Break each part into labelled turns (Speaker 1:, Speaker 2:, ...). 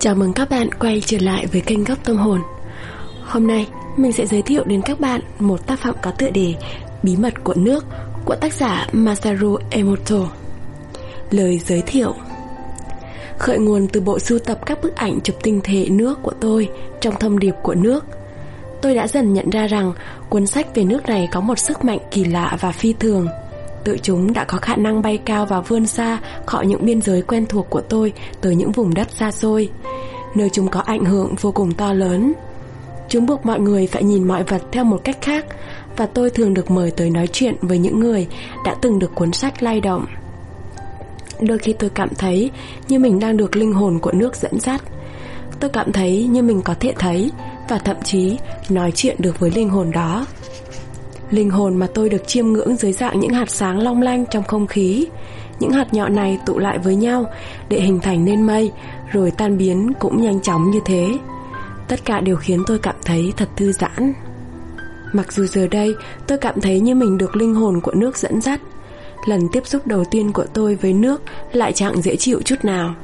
Speaker 1: Chào mừng các bạn quay trở lại với kênh Góc Tâm Hồn. Hôm nay, mình sẽ giới thiệu đến các bạn một tác phẩm có tựa đề Bí mật của nước của tác giả Masaru Emoto. Lời giới thiệu. Khởi nguồn từ bộ sưu tập các bức ảnh chụp tinh thể nước của tôi trong thông điệp của nước. Tôi đã dần nhận ra rằng cuốn sách về nước này có một sức mạnh kỳ lạ và phi thường. Tự chúng đã có khả năng bay cao và vươn xa khỏi những biên giới quen thuộc của tôi tới những vùng đất xa xôi, nơi chúng có ảnh hưởng vô cùng to lớn. Chúng buộc mọi người phải nhìn mọi vật theo một cách khác và tôi thường được mời tới nói chuyện với những người đã từng được cuốn sách lay động. Đôi khi tôi cảm thấy như mình đang được linh hồn của nước dẫn dắt. Tôi cảm thấy như mình có thể thấy và thậm chí nói chuyện được với linh hồn đó. Linh hồn mà tôi được chiêm ngưỡng dưới dạng những hạt sáng long lanh trong không khí. Những hạt nhỏ này tụ lại với nhau để hình thành nên mây Rồi tan biến cũng nhanh chóng như thế. Tất cả đều khiến tôi cảm thấy thật thư giãn. Mặc dù giờ đây tôi cảm thấy như mình được linh hồn của nước dẫn dắt Lần tiếp xúc đầu tiên của tôi với nước lại chẳng dễ chịu chút nào.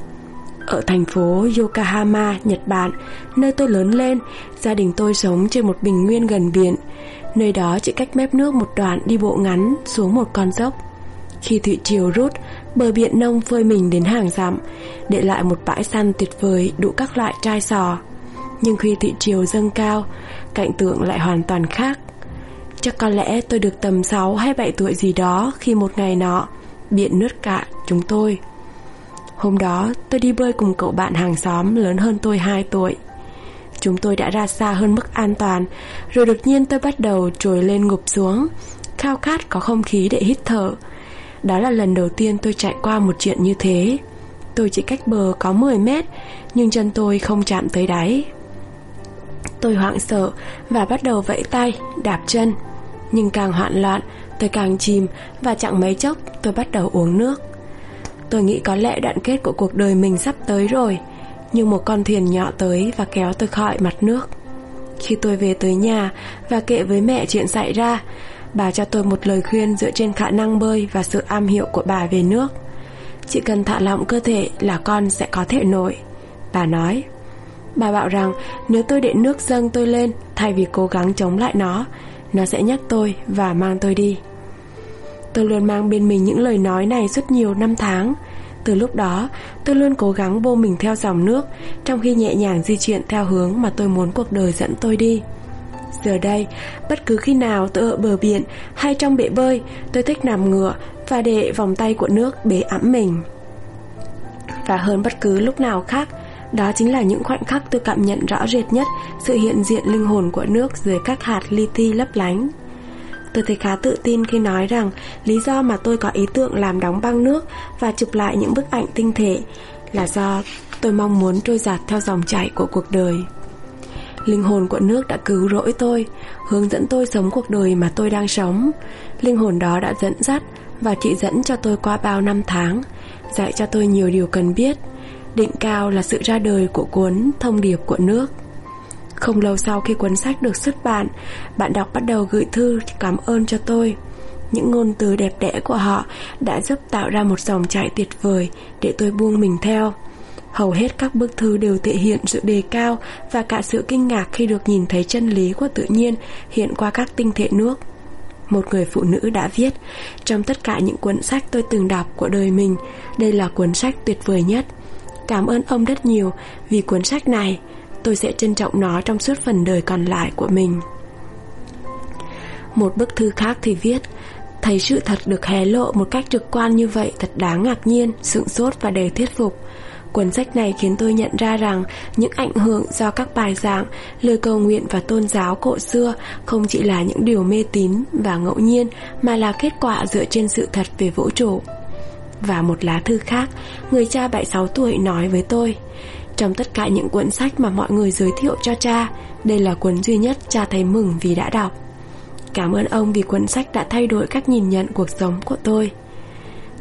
Speaker 1: Ở thành phố Yokohama, Nhật Bản, nơi tôi lớn lên, gia đình tôi sống trên một bình nguyên gần biển. Nơi đó chỉ cách mép nước một đoạn đi bộ ngắn xuống một con dốc. Khi thủy triều rút, bờ biển nông phơi mình đến hàng dặm, để lại một bãi săn tuyệt vời đủ các loại trai sò. Nhưng khi thủy triều dâng cao, cảnh tượng lại hoàn toàn khác. Chắc có lẽ tôi được tầm 6 hay 7 tuổi gì đó khi một ngày nọ, biển nước cạn chúng tôi. Hôm đó tôi đi bơi cùng cậu bạn hàng xóm lớn hơn tôi 2 tuổi Chúng tôi đã ra xa hơn mức an toàn. Rồi đột nhiên tôi bắt đầu trồi lên ngụp xuống. Khao khát có không khí để hít thở. Đó là lần đầu tiên tôi chạy qua một chuyện như thế. Tôi chỉ cách bờ có 10 mét Nhưng chân tôi không chạm tới đáy. Tôi hoảng sợ và bắt đầu vẫy tay, đạp chân. Nhưng càng hoạn loạn, tôi càng chìm Và chẳng mấy chốc tôi bắt đầu uống nước. Tôi nghĩ có lẽ đoạn kết của cuộc đời mình sắp tới rồi như một con thuyền nhỏ tới và kéo tôi khỏi mặt nước. Khi tôi về tới nhà và kể với mẹ chuyện xảy ra, Bà cho tôi một lời khuyên dựa trên khả năng bơi và sự am hiểu của bà về nước. Chỉ cần thả lỏng cơ thể là con sẽ có thể nổi. Bà nói, Bà bảo rằng nếu tôi để nước dâng tôi lên Thay vì cố gắng chống lại nó Nó sẽ nhấc tôi và mang tôi đi. Tôi luôn mang bên mình những lời nói này suốt nhiều năm tháng. Từ lúc đó tôi luôn cố gắng bô mình theo dòng nước Trong khi nhẹ nhàng di chuyển theo hướng mà tôi muốn cuộc đời dẫn tôi đi Giờ đây, bất cứ khi nào tôi ở bờ biển hay trong bể bơi Tôi thích nằm ngửa và để vòng tay của nước bế ẵm mình Và hơn bất cứ lúc nào khác đó chính là những khoảnh khắc tôi cảm nhận rõ rệt nhất sự hiện diện linh hồn của nước dưới các hạt li ti lấp lánh. Tôi thấy khá tự tin khi nói rằng lý do mà tôi có ý tưởng làm đóng băng nước và chụp lại những bức ảnh tinh thể là do tôi mong muốn trôi giạt theo dòng chảy của cuộc đời. Linh hồn của nước đã cứu rỗi tôi, hướng dẫn tôi sống cuộc đời mà tôi đang sống. Linh hồn đó đã dẫn dắt và chỉ dẫn cho tôi qua bao năm tháng, dạy cho tôi nhiều điều cần biết. Định cao là sự ra đời của cuốn Thông điệp của nước. Không lâu sau khi cuốn sách được xuất bản, bạn đọc bắt đầu gửi thư cảm ơn cho tôi. Những ngôn từ đẹp đẽ của họ đã giúp tạo ra một dòng chảy tuyệt vời để tôi buông mình theo. Hầu hết các bức thư đều thể hiện sự đề cao và cả sự kinh ngạc khi được nhìn thấy chân lý của tự nhiên hiện qua các tinh thể nước. Một người phụ nữ đã viết, trong tất cả những cuốn sách tôi từng đọc của đời mình, đây là cuốn sách tuyệt vời nhất. Cảm ơn ông rất nhiều vì cuốn sách này tôi sẽ trân trọng nó trong suốt phần đời còn lại của mình. Một bức thư khác thì viết Thấy sự thật được hé lộ một cách trực quan như vậy thật đáng ngạc nhiên, sững sốt và đầy thuyết phục. Cuốn sách này khiến tôi nhận ra rằng những ảnh hưởng do các bài giảng, lời cầu nguyện và tôn giáo cổ xưa không chỉ là những điều mê tín và ngẫu nhiên mà là kết quả dựa trên sự thật về vũ trụ. Và một lá thư khác, người cha 76 tuổi nói với tôi trong tất cả những cuốn sách mà mọi người giới thiệu cho cha, đây là cuốn duy nhất cha thấy mừng vì đã đọc. Cảm ơn ông vì cuốn sách đã thay đổi cách nhìn nhận cuộc sống của tôi.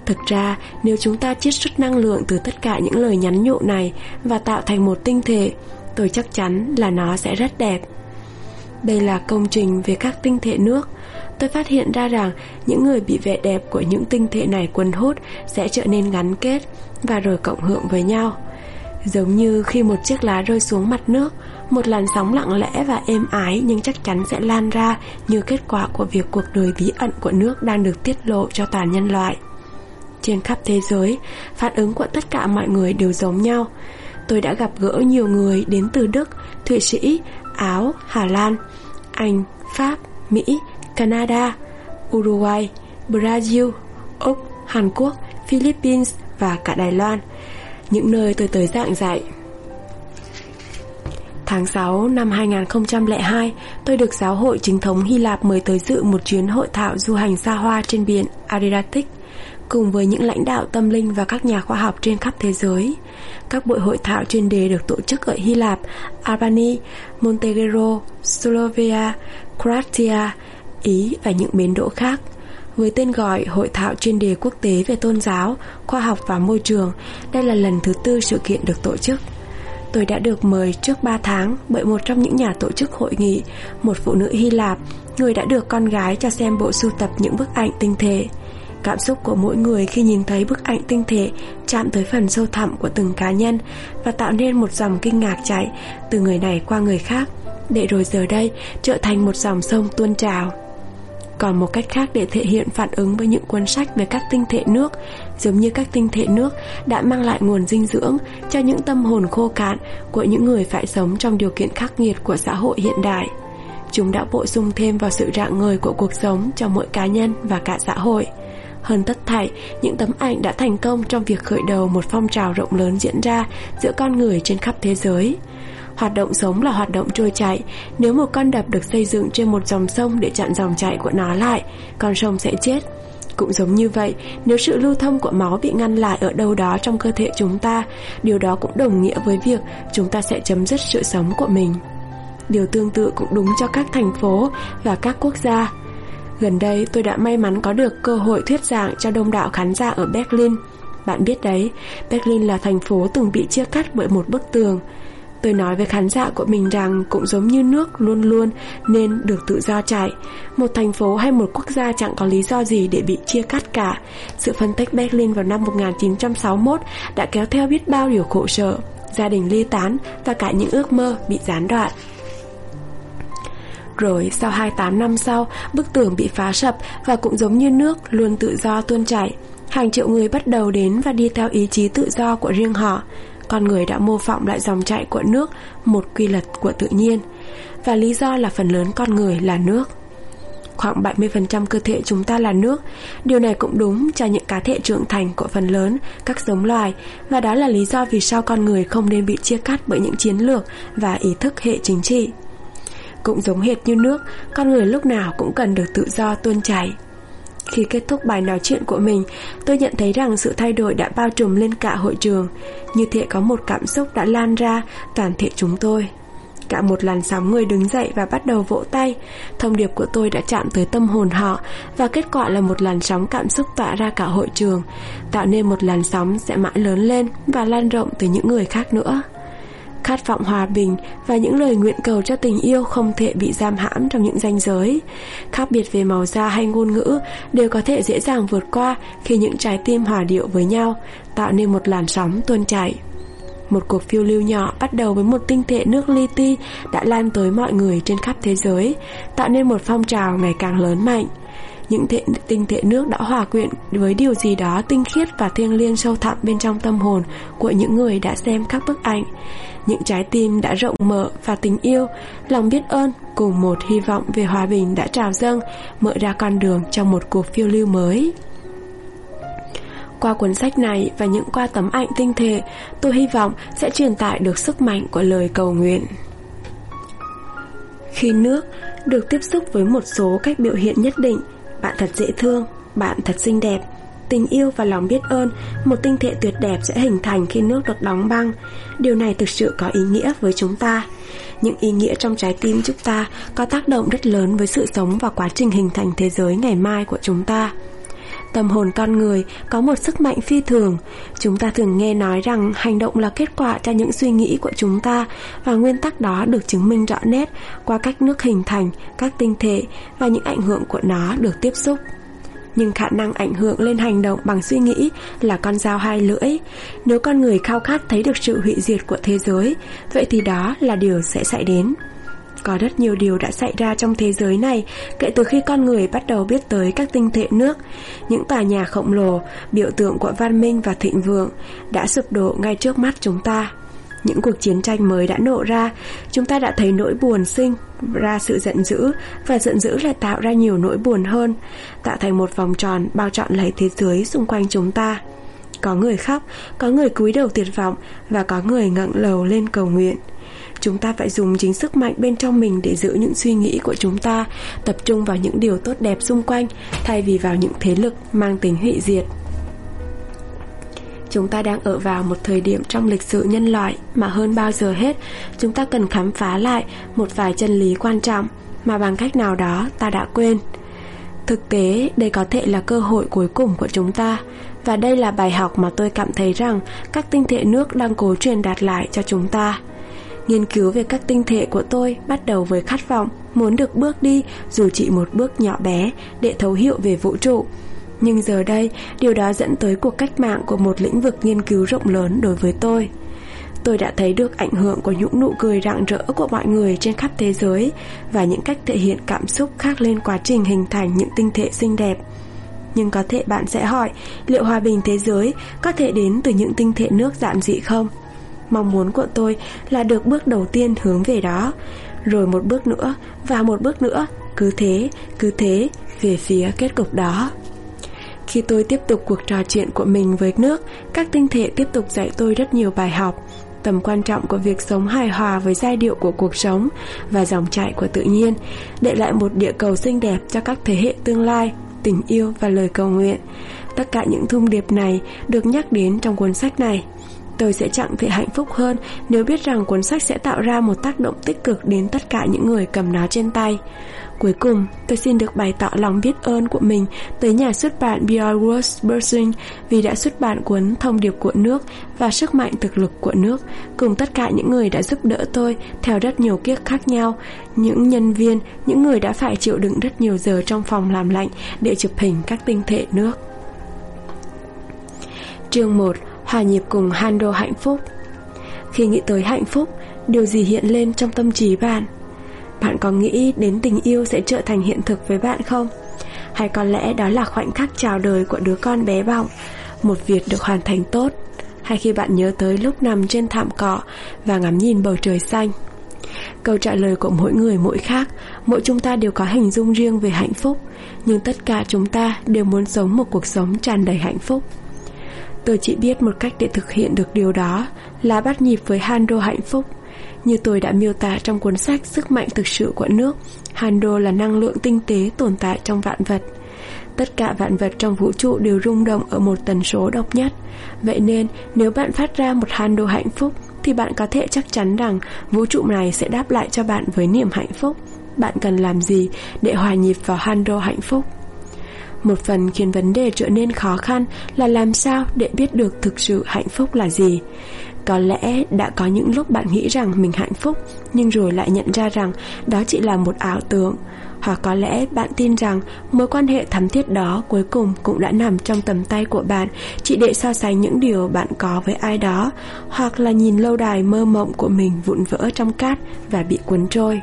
Speaker 1: Thực ra, nếu chúng ta chiết xuất năng lượng từ tất cả những lời nhắn nhủ này và tạo thành một tinh thể, tôi chắc chắn là nó sẽ rất đẹp. Đây là công trình về các tinh thể nước. Tôi phát hiện ra rằng những người bị vẻ đẹp của những tinh thể này quấn hút sẽ trở nên gắn kết và rồi cộng hưởng với nhau. Giống như khi một chiếc lá rơi xuống mặt nước Một làn sóng lặng lẽ và êm ái Nhưng chắc chắn sẽ lan ra Như kết quả của việc cuộc đời bí ẩn của nước Đang được tiết lộ cho toàn nhân loại. Trên khắp thế giới Phản ứng của tất cả mọi người đều giống nhau. Tôi đã gặp gỡ nhiều người đến từ Đức, Thụy Sĩ, Áo, Hà Lan, Anh, Pháp, Mỹ, Canada, Uruguay, Brazil, Úc, Hàn Quốc, Philippines và cả Đài Loan. Những nơi tôi tới dạng dạy Tháng 6 năm 2002, tôi được giáo hội chính thống Hy Lạp mời tới dự một chuyến hội thảo du hành xa hoa trên biển Adriatic cùng với những lãnh đạo tâm linh và các nhà khoa học trên khắp thế giới. Các buổi hội thảo chuyên đề được tổ chức ở Hy Lạp, Albany, Montenegro, Slovenia, Croatia, Ý và những bến đỗ khác. Với tên gọi Hội thảo chuyên đề quốc tế về tôn giáo, khoa học và môi trường, đây là lần thứ tư sự kiện được tổ chức. Tôi đã được mời trước 3 tháng bởi một trong những nhà tổ chức hội nghị, một phụ nữ Hy Lạp, người đã được con gái cho xem bộ sưu tập những bức ảnh tinh thể. Cảm xúc của mỗi người khi nhìn thấy bức ảnh tinh thể chạm tới phần sâu thẳm của từng cá nhân và tạo nên một dòng kinh ngạc chạy từ người này qua người khác, để rồi giờ đây trở thành một dòng sông tuôn trào. Còn một cách khác để thể hiện phản ứng với những cuốn sách về các tinh thể nước, giống như các tinh thể nước đã mang lại nguồn dinh dưỡng cho những tâm hồn khô cạn của những người phải sống trong điều kiện khắc nghiệt của xã hội hiện đại. Chúng đã bổ sung thêm vào sự rạng ngời của cuộc sống cho mỗi cá nhân và cả xã hội. Hơn tất thảy, những tấm ảnh đã thành công trong việc khởi đầu một phong trào rộng lớn diễn ra giữa con người trên khắp thế giới. Hoạt động sống là hoạt động trôi chảy Nếu một con đập được xây dựng trên một dòng sông để chặn dòng chảy của nó lại Con sông sẽ chết cũng giống như vậy, nếu sự lưu thông của máu bị ngăn lại ở đâu đó trong cơ thể chúng ta, điều đó cũng đồng nghĩa với việc chúng ta sẽ chấm dứt sự sống của mình. Điều tương tự cũng đúng cho các thành phố và các quốc gia. Gần đây tôi đã may mắn có được cơ hội thuyết giảng cho đông đảo khán giả ở Berlin. Bạn biết đấy, Berlin là thành phố từng bị chia cắt bởi một bức tường. Tôi nói với khán giả của mình rằng cũng giống như nước luôn luôn nên được tự do chảy. Một thành phố hay một quốc gia chẳng có lý do gì để bị chia cắt cả. Sự phân tách Berlin vào năm 1961 đã kéo theo biết bao điều khổ sở, gia đình ly tán và cả những ước mơ bị gián đoạn. Rồi sau 28 năm sau, bức tường bị phá sập và cũng giống như nước luôn tự do tuôn chảy. Hàng triệu người bắt đầu đến và đi theo ý chí tự do của riêng họ. Con người đã mô phỏng lại dòng chảy của nước, một quy luật của tự nhiên. Và lý do là phần lớn con người là nước. Khoảng 70% cơ thể chúng ta là nước Điều này cũng đúng cho những cá thể trưởng thành của phần lớn các giống loài Và đó là lý do vì sao con người không nên bị chia cắt bởi những chiến lược và ý thức hệ chính trị cũng giống hệt như nước, con người lúc nào cũng cần được tự do tuôn chảy. Khi kết thúc bài nói chuyện của mình, tôi nhận thấy rằng sự thay đổi đã bao trùm lên cả hội trường, như thể có một cảm xúc đã lan ra toàn thể chúng tôi. Cả một làn sóng người đứng dậy và bắt đầu vỗ tay, thông điệp của tôi đã chạm tới tâm hồn họ và kết quả là một làn sóng cảm xúc tỏa ra cả hội trường, tạo nên một làn sóng sẽ mãi lớn lên và lan rộng tới những người khác nữa khát vọng hòa bình và những lời nguyện cầu cho tình yêu không thể bị giam hãm trong những ranh giới. Khác biệt về màu da hay ngôn ngữ đều có thể dễ dàng vượt qua khi những trái tim hòa điệu với nhau, tạo nên một làn sóng tuôn chảy. Một cuộc phiêu lưu nhỏ bắt đầu với một tinh thể nước li ti đã lan tới mọi người trên khắp thế giới, tạo nên một phong trào ngày càng lớn mạnh. Những thể, tinh thể nước đã hòa quyện với điều gì đó tinh khiết và thiêng liêng sâu thẳm bên trong tâm hồn của những người đã xem các bức ảnh. Những trái tim đã rộng mở và tình yêu, lòng biết ơn cùng một hy vọng về hòa bình đã trào dâng, mở ra con đường trong một cuộc phiêu lưu mới. Qua cuốn sách này và những qua tấm ảnh tinh thể, tôi hy vọng sẽ truyền tải được sức mạnh của lời cầu nguyện. Khi nước được tiếp xúc với một số cách biểu hiện nhất định, bạn thật dễ thương, bạn thật xinh đẹp, tình yêu và lòng biết ơn, một tinh thể tuyệt đẹp sẽ hình thành khi nước được đóng băng. Điều này thực sự có ý nghĩa với chúng ta. Những ý nghĩa trong trái tim chúng ta có tác động rất lớn với sự sống và quá trình hình thành thế giới ngày mai của chúng ta. Tâm hồn con người có một sức mạnh phi thường. Chúng ta thường nghe nói rằng hành động là kết quả cho những suy nghĩ của chúng ta và nguyên tắc đó được chứng minh rõ nét qua cách nước hình thành, các tinh thể và những ảnh hưởng của nó được tiếp xúc nhưng khả năng ảnh hưởng lên hành động bằng suy nghĩ là con dao hai lưỡi. Nếu con người khao khát thấy được sự hủy diệt của thế giới, vậy thì đó là điều sẽ xảy đến. Có rất nhiều điều đã xảy ra trong thế giới này kể từ khi con người bắt đầu biết tới các tinh thể nước. Những tòa nhà khổng lồ, biểu tượng của văn minh và thịnh vượng đã sụp đổ ngay trước mắt chúng ta. Những cuộc chiến tranh mới đã nổ ra, chúng ta đã thấy nỗi buồn sinh ra sự giận dữ và giận dữ lại tạo ra nhiều nỗi buồn hơn, tạo thành một vòng tròn bao trọn lấy thế giới xung quanh chúng ta. Có người khóc, có người cúi đầu tuyệt vọng và có người ngẩng lầu lên cầu nguyện. Chúng ta phải dùng chính sức mạnh bên trong mình để giữ những suy nghĩ của chúng ta, tập trung vào những điều tốt đẹp xung quanh thay vì vào những thế lực mang tính hủy diệt. Chúng ta đang ở vào một thời điểm trong lịch sử nhân loại mà hơn bao giờ hết, chúng ta cần khám phá lại một vài chân lý quan trọng mà bằng cách nào đó ta đã quên. Thực tế, đây có thể là cơ hội cuối cùng của chúng ta, và đây là bài học mà tôi cảm thấy rằng các tinh thể nước đang cố truyền đạt lại cho chúng ta. Nghiên cứu về các tinh thể của tôi bắt đầu với khát vọng muốn được bước đi dù chỉ một bước nhỏ bé để thấu hiểu về vũ trụ. Nhưng giờ đây, điều đó dẫn tới cuộc cách mạng của một lĩnh vực nghiên cứu rộng lớn đối với tôi. Tôi đã thấy được ảnh hưởng của những nụ cười rạng rỡ của mọi người trên khắp thế giới và những cách thể hiện cảm xúc khác lên quá trình hình thành những tinh thể xinh đẹp. Nhưng có thể bạn sẽ hỏi liệu hòa bình thế giới có thể đến từ những tinh thể nước giản dị không? Mong muốn của tôi là được bước đầu tiên hướng về đó Rồi một bước nữa và một bước nữa Cứ thế, cứ thế về phía kết cục đó khi tôi tiếp tục cuộc trò chuyện của mình với nước Các tinh thể tiếp tục dạy tôi rất nhiều bài học tầm quan trọng của việc sống hài hòa với giai điệu của cuộc sống và dòng chảy của tự nhiên, để lại một địa cầu xinh đẹp cho các thế hệ tương lai, tình yêu và lời cầu nguyện. Tất cả những thông điệp này được nhắc đến trong cuốn sách này. Tôi sẽ chẳng thể hạnh phúc hơn nếu biết rằng cuốn sách sẽ tạo ra một tác động tích cực đến tất cả những người cầm nó trên tay. Cuối cùng, tôi xin được bày tỏ lòng biết ơn của mình tới nhà xuất bản Beyond Words vì đã xuất bản cuốn Thông điệp của nước và sức mạnh thực lực của nước, cùng tất cả những người đã giúp đỡ tôi theo rất nhiều kiếp khác nhau, những nhân viên, những người đã phải chịu đựng rất nhiều giờ trong phòng làm lạnh để chụp hình các tinh thể nước. Chương 1 hòa nhịp cùng Hando hạnh phúc. Khi nghĩ tới hạnh phúc, điều gì hiện lên trong tâm trí bạn? Bạn có nghĩ đến tình yêu sẽ trở thành hiện thực với bạn không? Hay có lẽ đó là khoảnh khắc chào đời của đứa con bé bỏng, một việc được hoàn thành tốt, hay khi bạn nhớ tới lúc nằm trên thảm cỏ và ngắm nhìn bầu trời xanh? Câu trả lời của mỗi người mỗi khác, mỗi chúng ta đều có hình dung riêng về hạnh phúc, nhưng tất cả chúng ta đều muốn sống một cuộc sống tràn đầy hạnh phúc. Tôi chỉ biết một cách để thực hiện được điều đó là bắt nhịp với Hando hạnh phúc. Như tôi đã miêu tả trong cuốn sách Sức mạnh thực sự của nước, Hando là năng lượng tinh tế tồn tại trong vạn vật. Tất cả vạn vật trong vũ trụ đều rung động ở một tần số độc nhất. Vậy nên, nếu bạn phát ra một Hando hạnh phúc, thì bạn có thể chắc chắn rằng vũ trụ này sẽ đáp lại cho bạn với niềm hạnh phúc. Bạn cần làm gì để hòa nhịp vào Hando hạnh phúc? Một phần khiến vấn đề trở nên khó khăn là làm sao để biết được thực sự hạnh phúc là gì. Có lẽ đã có những lúc bạn nghĩ rằng mình hạnh phúc, nhưng rồi lại nhận ra rằng đó chỉ là một ảo tưởng. Hoặc có lẽ bạn tin rằng mối quan hệ thắm thiết đó cuối cùng cũng đã nằm trong tầm tay của bạn chỉ để so sánh những điều bạn có với ai đó, hoặc là nhìn lâu đài mơ mộng của mình vụn vỡ trong cát và bị cuốn trôi.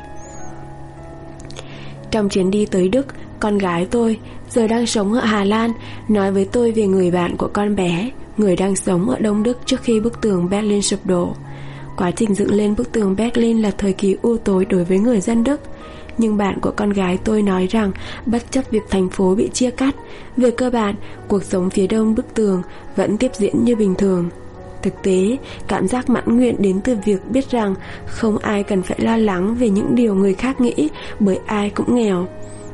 Speaker 1: Trong chuyến đi tới Đức, con gái tôi giờ đang sống ở Hà Lan, nói với tôi về người bạn của con bé, người đang sống ở Đông Đức trước khi bức tường Berlin sụp đổ. Quá trình dựng lên bức tường Berlin là thời kỳ u tối đối với người dân Đức. Nhưng bạn của con gái tôi nói rằng bất chấp việc thành phố bị chia cắt, về cơ bản, cuộc sống phía đông bức tường vẫn tiếp diễn như bình thường. Thực tế, cảm giác mãn nguyện đến từ việc biết rằng không ai cần phải lo lắng về những điều người khác nghĩ bởi ai cũng nghèo.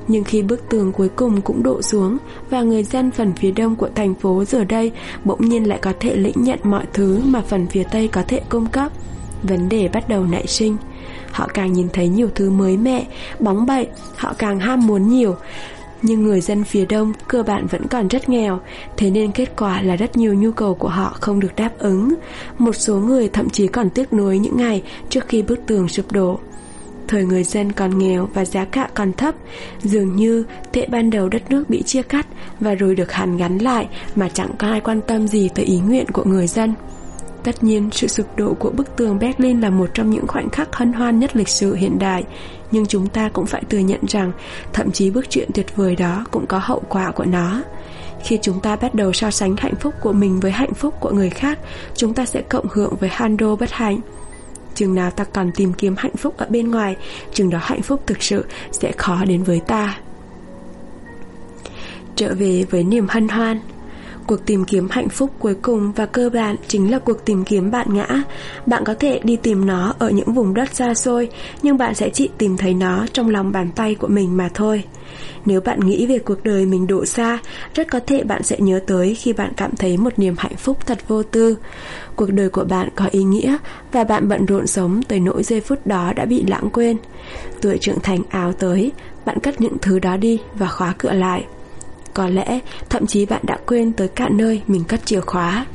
Speaker 1: Nhưng khi bức tường cuối cùng cũng đổ xuống và người dân phần phía đông của thành phố giờ đây bỗng nhiên lại có thể lĩnh nhận mọi thứ mà phần phía tây có thể cung cấp, vấn đề bắt đầu nảy sinh. Họ càng nhìn thấy nhiều thứ mới mẻ, bóng bậy, họ càng ham muốn nhiều. Nhưng người dân phía đông cơ bản vẫn còn rất nghèo, thế nên kết quả là rất nhiều nhu cầu của họ không được đáp ứng. Một số người thậm chí còn tiếc nuối những ngày trước khi bức tường sụp đổ thời người dân còn nghèo và giá cả còn thấp, dường như tệ ban đầu đất nước bị chia cắt và rồi được hàn gắn lại mà chẳng có ai quan tâm gì tới ý nguyện của người dân. Tất nhiên, sự sụp đổ của bức tường Berlin là một trong những khoảnh khắc hân hoan nhất lịch sử hiện đại, nhưng chúng ta cũng phải thừa nhận rằng thậm chí bức chuyện tuyệt vời đó cũng có hậu quả của nó. Khi chúng ta bắt đầu so sánh hạnh phúc của mình với hạnh phúc của người khác, chúng ta sẽ cộng hưởng với Hando bất hạnh. Chừng nào ta còn tìm kiếm hạnh phúc ở bên ngoài, chừng đó hạnh phúc thực sự sẽ khó đến với ta. Trở về với niềm hân hoan Cuộc tìm kiếm hạnh phúc cuối cùng và cơ bản chính là cuộc tìm kiếm bạn ngã. Bạn có thể đi tìm nó ở những vùng đất xa xôi, nhưng bạn sẽ chỉ tìm thấy nó trong lòng bàn tay của mình mà thôi. Nếu bạn nghĩ về cuộc đời mình độ xa, rất có thể bạn sẽ nhớ tới khi bạn cảm thấy một niềm hạnh phúc thật vô tư. Cuộc đời của bạn có ý nghĩa và bạn bận rộn sống tới nỗi giây phút đó đã bị lãng quên. Tuổi trưởng thành áo tới, bạn cất những thứ đó đi và khóa cửa lại. Có lẽ thậm chí bạn đã quên tới cả nơi mình cất chìa khóa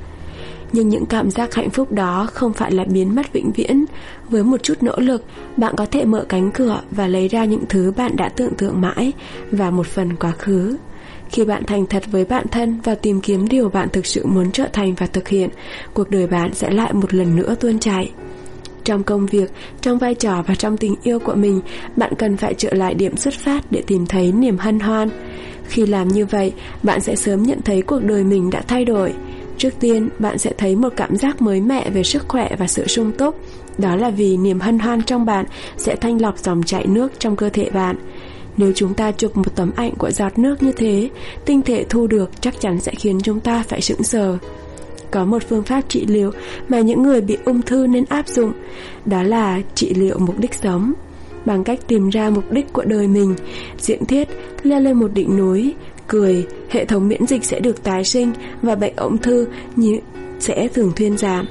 Speaker 1: Nhưng những cảm giác hạnh phúc đó không phải là biến mất vĩnh viễn Với một chút nỗ lực, bạn có thể mở cánh cửa và lấy ra những thứ bạn đã tưởng tượng mãi Và một phần quá khứ khi bạn thành thật với bản thân và tìm kiếm điều bạn thực sự muốn trở thành và thực hiện, cuộc đời bạn sẽ lại một lần nữa tuôn chảy. Trong công việc, trong vai trò và trong tình yêu của mình, bạn cần phải trở lại điểm xuất phát để tìm thấy niềm hân hoan. Khi làm như vậy, bạn sẽ sớm nhận thấy cuộc đời mình đã thay đổi. Trước tiên, bạn sẽ thấy một cảm giác mới mẻ về sức khỏe và sự sung túc. Đó là vì niềm hân hoan trong bạn sẽ thanh lọc dòng chảy nước trong cơ thể bạn. Nếu chúng ta chụp một tấm ảnh của giọt nước như thế, tinh thể thu được chắc chắn sẽ khiến chúng ta phải sững sờ. Có một phương pháp trị liệu mà những người bị ung thư nên áp dụng, đó là trị liệu mục đích sống bằng cách tìm ra mục đích của đời mình, diễn thiết, leo lên một đỉnh núi, cười, hệ thống miễn dịch sẽ được tái sinh và bệnh ung thư như sẽ thường thuyên giảm.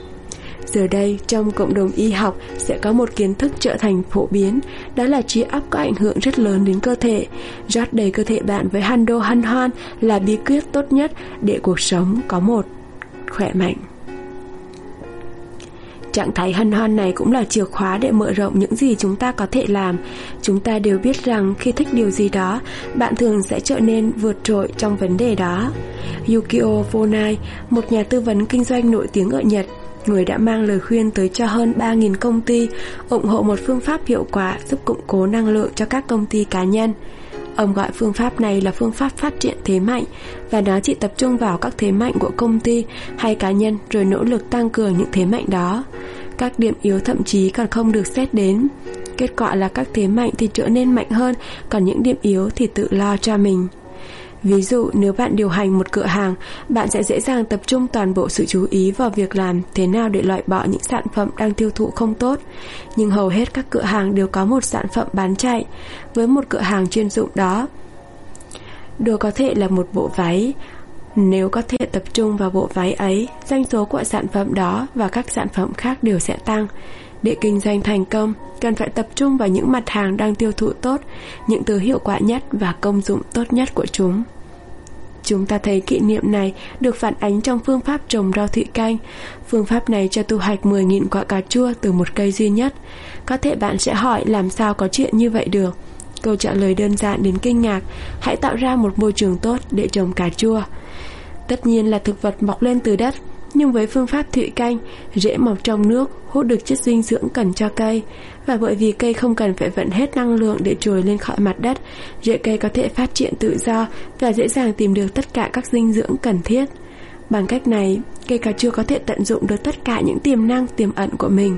Speaker 1: Giờ đây, trong cộng đồng y học sẽ có một kiến thức trở thành phổ biến, đó là trí óc có ảnh hưởng rất lớn đến cơ thể. Rót đầy cơ thể bạn với hando hân hoan là bí quyết tốt nhất để cuộc sống có một khỏe mạnh. Trạng thái hân hoan này cũng là chìa khóa để mở rộng những gì chúng ta có thể làm. Chúng ta đều biết rằng khi thích điều gì đó, bạn thường sẽ trở nên vượt trội trong vấn đề đó. Yukio Vonai, một nhà tư vấn kinh doanh nổi tiếng ở Nhật, người đã mang lời khuyên tới cho hơn 3.000 công ty ủng hộ một phương pháp hiệu quả giúp củng cố năng lượng cho các công ty cá nhân. Ông gọi phương pháp này là phương pháp phát triển thế mạnh và nó chỉ tập trung vào các thế mạnh của công ty hay cá nhân rồi nỗ lực tăng cường những thế mạnh đó. Các điểm yếu thậm chí còn không được xét đến. Kết quả là các thế mạnh thì trở nên mạnh hơn, còn những điểm yếu thì tự lo cho mình. Ví dụ nếu bạn điều hành một cửa hàng, bạn sẽ dễ dàng tập trung toàn bộ sự chú ý vào việc làm thế nào để loại bỏ những sản phẩm đang tiêu thụ không tốt. Nhưng hầu hết các cửa hàng đều có một sản phẩm bán chạy với một cửa hàng chuyên dụng đó. Đồ có thể là một bộ váy, nếu có thể tập trung vào bộ váy ấy, doanh số của sản phẩm đó và các sản phẩm khác đều sẽ tăng. Để kinh doanh thành công, cần phải tập trung vào những mặt hàng đang tiêu thụ tốt, những thứ hiệu quả nhất và công dụng tốt nhất của chúng. Chúng ta thấy kỷ niệm này được phản ánh trong phương pháp trồng rau thủy canh. Phương pháp này cho thu hoạch 10.000 quả cà chua từ một cây duy nhất. Có thể bạn sẽ hỏi làm sao có chuyện như vậy được. Câu trả lời đơn giản đến kinh ngạc, hãy tạo ra một môi trường tốt để trồng cà chua. Tất nhiên là thực vật mọc lên từ đất, nhưng với phương pháp thụy canh, rễ mọc trong nước hút được chất dinh dưỡng cần cho cây và bởi vì cây không cần phải vận hết năng lượng để trồi lên khỏi mặt đất, rễ cây có thể phát triển tự do và dễ dàng tìm được tất cả các dinh dưỡng cần thiết. Bằng cách này, cây cà chua có thể tận dụng được tất cả những tiềm năng tiềm ẩn của mình.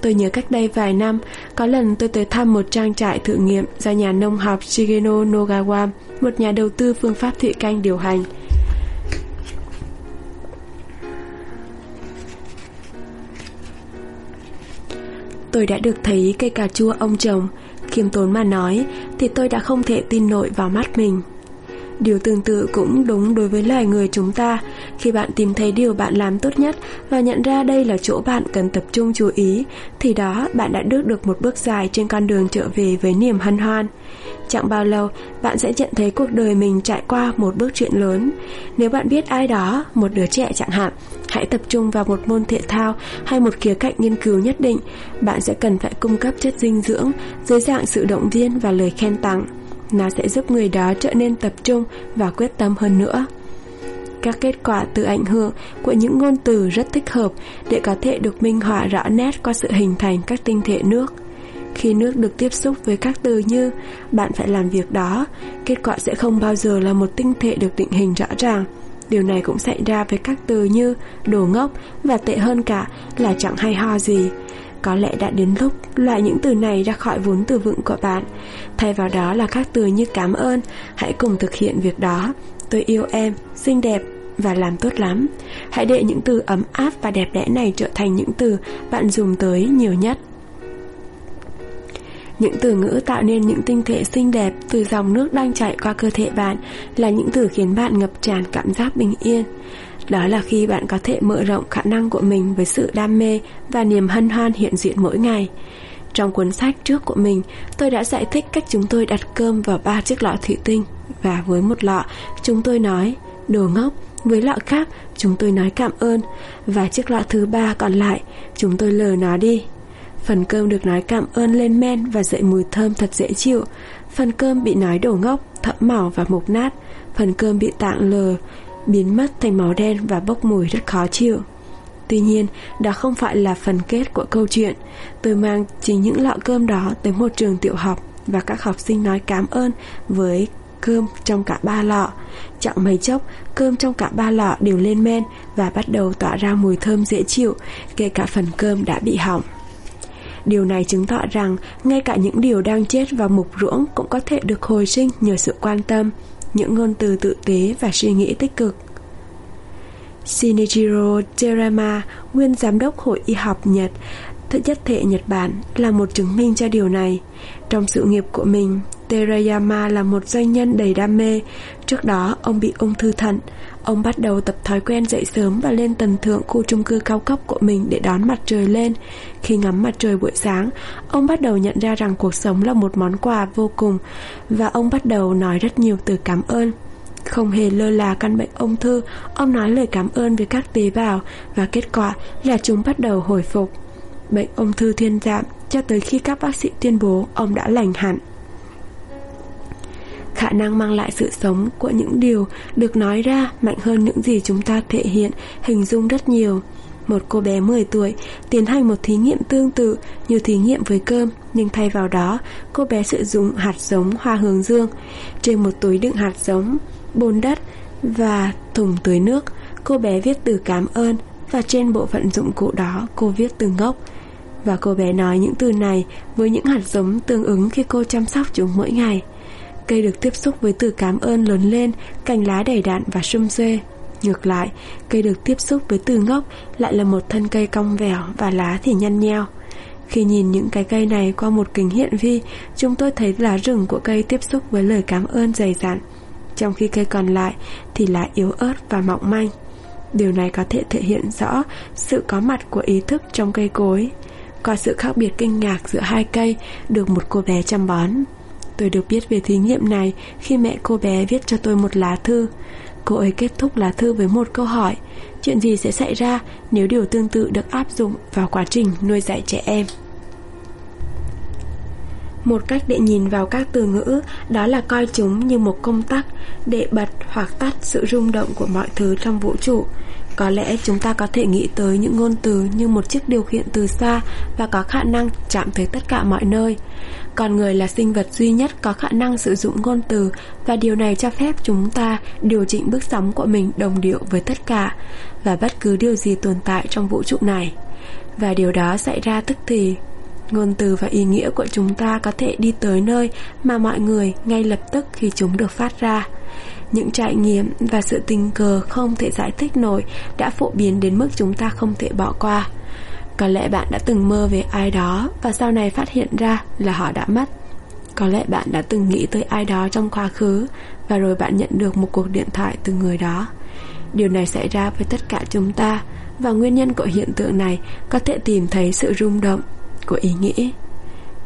Speaker 1: Tôi nhớ cách đây vài năm, có lần tôi tới thăm một trang trại thử nghiệm do nhà nông học Shigeno Nogawa, một nhà đầu tư phương pháp thụy canh điều hành. Tôi đã được thấy cây cà chua ông trồng, khiêm tốn mà nói thì tôi đã không thể tin nổi vào mắt mình. Điều tương tự cũng đúng đối với loài người chúng ta. Khi bạn tìm thấy điều bạn làm tốt nhất và nhận ra đây là chỗ bạn cần tập trung chú ý, thì đó bạn đã bước được một bước dài trên con đường trở về với niềm hân hoan. Chẳng bao lâu, bạn sẽ nhận thấy cuộc đời mình trải qua một bước chuyện lớn. Nếu bạn biết ai đó, một đứa trẻ chẳng hạn, hãy tập trung vào một môn thể thao hay một khía cạnh nghiên cứu nhất định, bạn sẽ cần phải cung cấp chất dinh dưỡng dưới dạng sự động viên và lời khen tặng. Nó sẽ giúp người đó trở nên tập trung và quyết tâm hơn nữa. Các kết quả từ ảnh hưởng của những ngôn từ rất thích hợp để có thể được minh họa rõ nét qua sự hình thành các tinh thể nước. Khi nước được tiếp xúc với các từ như bạn phải làm việc đó, kết quả sẽ không bao giờ là một tinh thể được định hình rõ ràng. Điều này cũng xảy ra với các từ như đồ ngốc và tệ hơn cả là chẳng hay ho gì. Có lẽ đã đến lúc loại những từ này ra khỏi vốn từ vựng của bạn. Thay vào đó là các từ như cảm ơn, hãy cùng thực hiện việc đó. Tôi yêu em, xinh đẹp và làm tốt lắm. Hãy để những từ ấm áp và đẹp đẽ này trở thành những từ bạn dùng tới nhiều nhất. Những từ ngữ tạo nên những tinh thể xinh đẹp từ dòng nước đang chảy qua cơ thể bạn là những từ khiến bạn ngập tràn cảm giác bình yên. Đó là khi bạn có thể mở rộng khả năng của mình với sự đam mê và niềm hân hoan hiện diện mỗi ngày. Trong cuốn sách trước của mình, tôi đã giải thích cách chúng tôi đặt cơm vào ba chiếc lọ thủy tinh và với một lọ, chúng tôi nói đồ ngốc, với lọ khác, chúng tôi nói cảm ơn và chiếc lọ thứ ba còn lại, chúng tôi lờ nó đi. Phần cơm được nói cảm ơn lên men và dậy mùi thơm thật dễ chịu. Phần cơm bị nói đổ ngốc, thẫm màu và mục nát. Phần cơm bị tạng lờ, biến mất thành màu đen và bốc mùi rất khó chịu. Tuy nhiên, đó không phải là phần kết của câu chuyện. Tôi mang chính những lọ cơm đó tới một trường tiểu học và các học sinh nói cảm ơn với cơm trong cả ba lọ. Chẳng mấy chốc, cơm trong cả ba lọ đều lên men và bắt đầu tỏa ra mùi thơm dễ chịu, kể cả phần cơm đã bị hỏng. Điều này chứng tỏ rằng ngay cả những điều đang chết và mục ruỗng cũng có thể được hồi sinh nhờ sự quan tâm, những ngôn từ tự tế và suy nghĩ tích cực. Shinichiro Terama, nguyên giám đốc Hội Y học Nhật, thực chất thể Nhật Bản là một chứng minh cho điều này. Trong sự nghiệp của mình, Terayama là một doanh nhân đầy đam mê. Trước đó, ông bị ung thư thận. Ông bắt đầu tập thói quen dậy sớm và lên tầng thượng khu chung cư cao cấp của mình để đón mặt trời lên. Khi ngắm mặt trời buổi sáng, ông bắt đầu nhận ra rằng cuộc sống là một món quà vô cùng và ông bắt đầu nói rất nhiều từ cảm ơn. Không hề lơ là căn bệnh ung thư, ông nói lời cảm ơn với các tế bào và kết quả là chúng bắt đầu hồi phục. Bệnh ung thư thuyên giảm cho tới khi các bác sĩ tuyên bố ông đã lành hẳn khả năng mang lại sự sống của những điều được nói ra mạnh hơn những gì chúng ta thể hiện, hình dung rất nhiều. Một cô bé 10 tuổi tiến hành một thí nghiệm tương tự như thí nghiệm với cơm, nhưng thay vào đó, cô bé sử dụng hạt giống hoa hướng dương. Trên một túi đựng hạt giống, bồn đất và thùng tưới nước, cô bé viết từ cảm ơn và trên bộ phận dụng cụ đó cô viết từ ngốc. Và cô bé nói những từ này với những hạt giống tương ứng khi cô chăm sóc chúng mỗi ngày. Cây được tiếp xúc với từ cảm ơn lớn lên, cành lá đầy đạn và sum xuê. Ngược lại, cây được tiếp xúc với từ ngốc lại là một thân cây cong vẻo và lá thì nhăn nheo. Khi nhìn những cái cây này qua một kính hiện vi, chúng tôi thấy lá rừng của cây tiếp xúc với lời cảm ơn dày dặn, trong khi cây còn lại thì lá yếu ớt và mỏng manh. Điều này có thể thể hiện rõ sự có mặt của ý thức trong cây cối, qua sự khác biệt kinh ngạc giữa hai cây được một cô bé chăm bón. Tôi được biết về thí nghiệm này khi mẹ cô bé viết cho tôi một lá thư. Cô ấy kết thúc lá thư với một câu hỏi, Chuyện gì sẽ xảy ra nếu điều tương tự được áp dụng vào quá trình nuôi dạy trẻ em? Một cách để nhìn vào các từ ngữ, đó là coi chúng như một công tắc để bật hoặc tắt sự rung động của mọi thứ trong vũ trụ. Có lẽ chúng ta có thể nghĩ tới những ngôn từ như một chiếc điều khiển từ xa và có khả năng chạm tới tất cả mọi nơi. Con người là sinh vật duy nhất có khả năng sử dụng ngôn từ và điều này cho phép chúng ta điều chỉnh bước sóng của mình đồng điệu với tất cả và bất cứ điều gì tồn tại trong vũ trụ này. Và điều đó xảy ra tức thì, ngôn từ và ý nghĩa của chúng ta có thể đi tới nơi mà mọi người ngay lập tức khi chúng được phát ra. Những trải nghiệm và sự tình cờ không thể giải thích nổi đã phổ biến đến mức chúng ta không thể bỏ qua. Có lẽ bạn đã từng mơ về ai đó và sau này phát hiện ra là họ đã mất. Có lẽ bạn đã từng nghĩ tới ai đó trong quá khứ Và rồi bạn nhận được một cuộc điện thoại từ người đó. Điều này xảy ra với tất cả chúng ta Và nguyên nhân của hiện tượng này Có thể tìm thấy sự rung động Của ý nghĩ.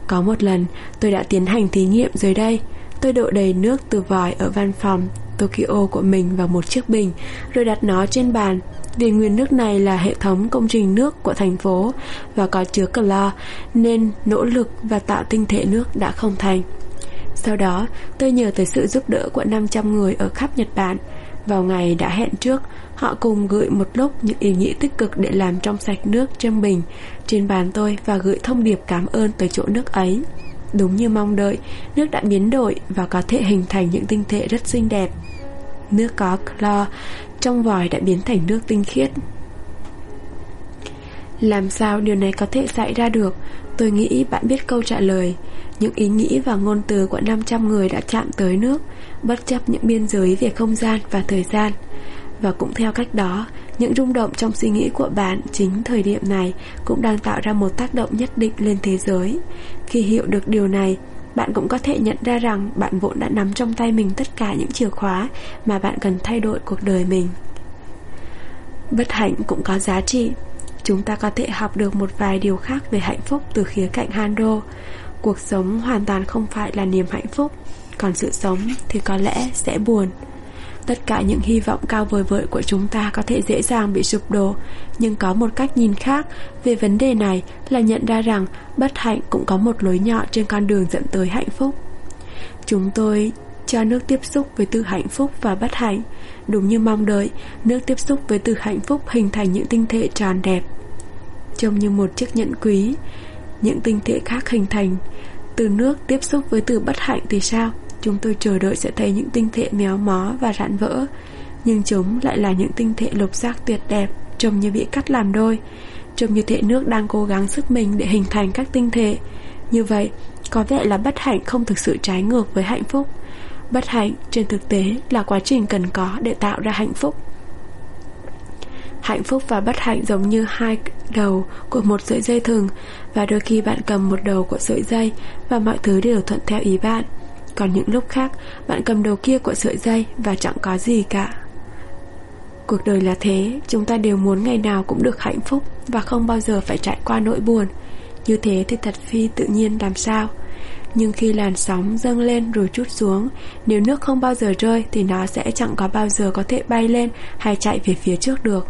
Speaker 1: Có một lần, tôi đã tiến hành thí nghiệm dưới đây. Tôi đổ đầy nước từ vòi ở văn phòng Tokyo của mình vào một chiếc bình, Rồi đặt nó trên bàn. Vì nguyên nước này là hệ thống công trình nước của thành phố Và có chứa clo Nên nỗ lực và tạo tinh thể nước đã không thành Sau đó tôi nhờ tới sự giúp đỡ của 500 người ở khắp Nhật Bản Vào ngày đã hẹn trước Họ cùng gửi một lúc những ý nghĩ tích cực để làm trong sạch nước trong bình trên bàn tôi và gửi thông điệp cảm ơn tới chỗ nước ấy. Đúng như mong đợi, nước đã biến đổi và có thể hình thành những tinh thể rất xinh đẹp. Nước có clo trong vòi đã biến thành nước tinh khiết. Làm sao điều này có thể xảy ra được? Tôi nghĩ bạn biết câu trả lời. Những ý nghĩ và ngôn từ của 500 người đã chạm tới nước, bất chấp những biên giới về không gian và thời gian. Và cũng theo cách đó, những rung động trong suy nghĩ của bạn chính thời điểm này cũng đang tạo ra một tác động nhất định lên thế giới. Khi hiểu được điều này, bạn cũng có thể nhận ra rằng bạn vốn đã nắm trong tay mình tất cả những chìa khóa mà bạn cần thay đổi cuộc đời mình. Bất hạnh cũng có giá trị. Chúng ta có thể học được một vài điều khác về hạnh phúc từ khía cạnh Hando. Cuộc sống hoàn toàn không phải là niềm hạnh phúc, còn sự sống thì có lẽ sẽ buồn. Tất cả những hy vọng cao vời vợi của chúng ta có thể dễ dàng bị sụp đổ, nhưng có một cách nhìn khác về vấn đề này là nhận ra rằng bất hạnh cũng có một lối nhỏ trên con đường dẫn tới hạnh phúc. Chúng tôi cho nước tiếp xúc với từ hạnh phúc và bất hạnh. Đúng như mong đợi, nước tiếp xúc với từ hạnh phúc hình thành những tinh thể tròn đẹp. Trông như một chiếc nhẫn quý, những tinh thể khác hình thành. Từ nước tiếp xúc với từ bất hạnh thì sao? Chúng tôi chờ đợi sẽ thấy những tinh thể méo mó và rạn vỡ. Nhưng chúng lại là những tinh thể lục giác tuyệt đẹp Trông như bị cắt làm đôi Trông như thể nước đang cố gắng sức mình để hình thành các tinh thể. Như vậy, có vẻ là bất hạnh không thực sự trái ngược với hạnh phúc. Bất hạnh trên thực tế là quá trình cần có để tạo ra hạnh phúc. Hạnh phúc và bất hạnh giống như hai đầu của một sợi dây thừng Và đôi khi bạn cầm một đầu của sợi dây Và mọi thứ đều thuận theo ý bạn còn những lúc khác, Bạn cầm đầu kia của sợi dây Và chẳng có gì cả. Cuộc đời là thế, Chúng ta đều muốn ngày nào cũng được hạnh phúc Và không bao giờ phải trải qua nỗi buồn. Như thế thì thật phi tự nhiên làm sao? Nhưng khi làn sóng dâng lên rồi chút xuống, Nếu nước không bao giờ rơi Thì nó sẽ chẳng có bao giờ có thể bay lên Hay chạy về phía trước được.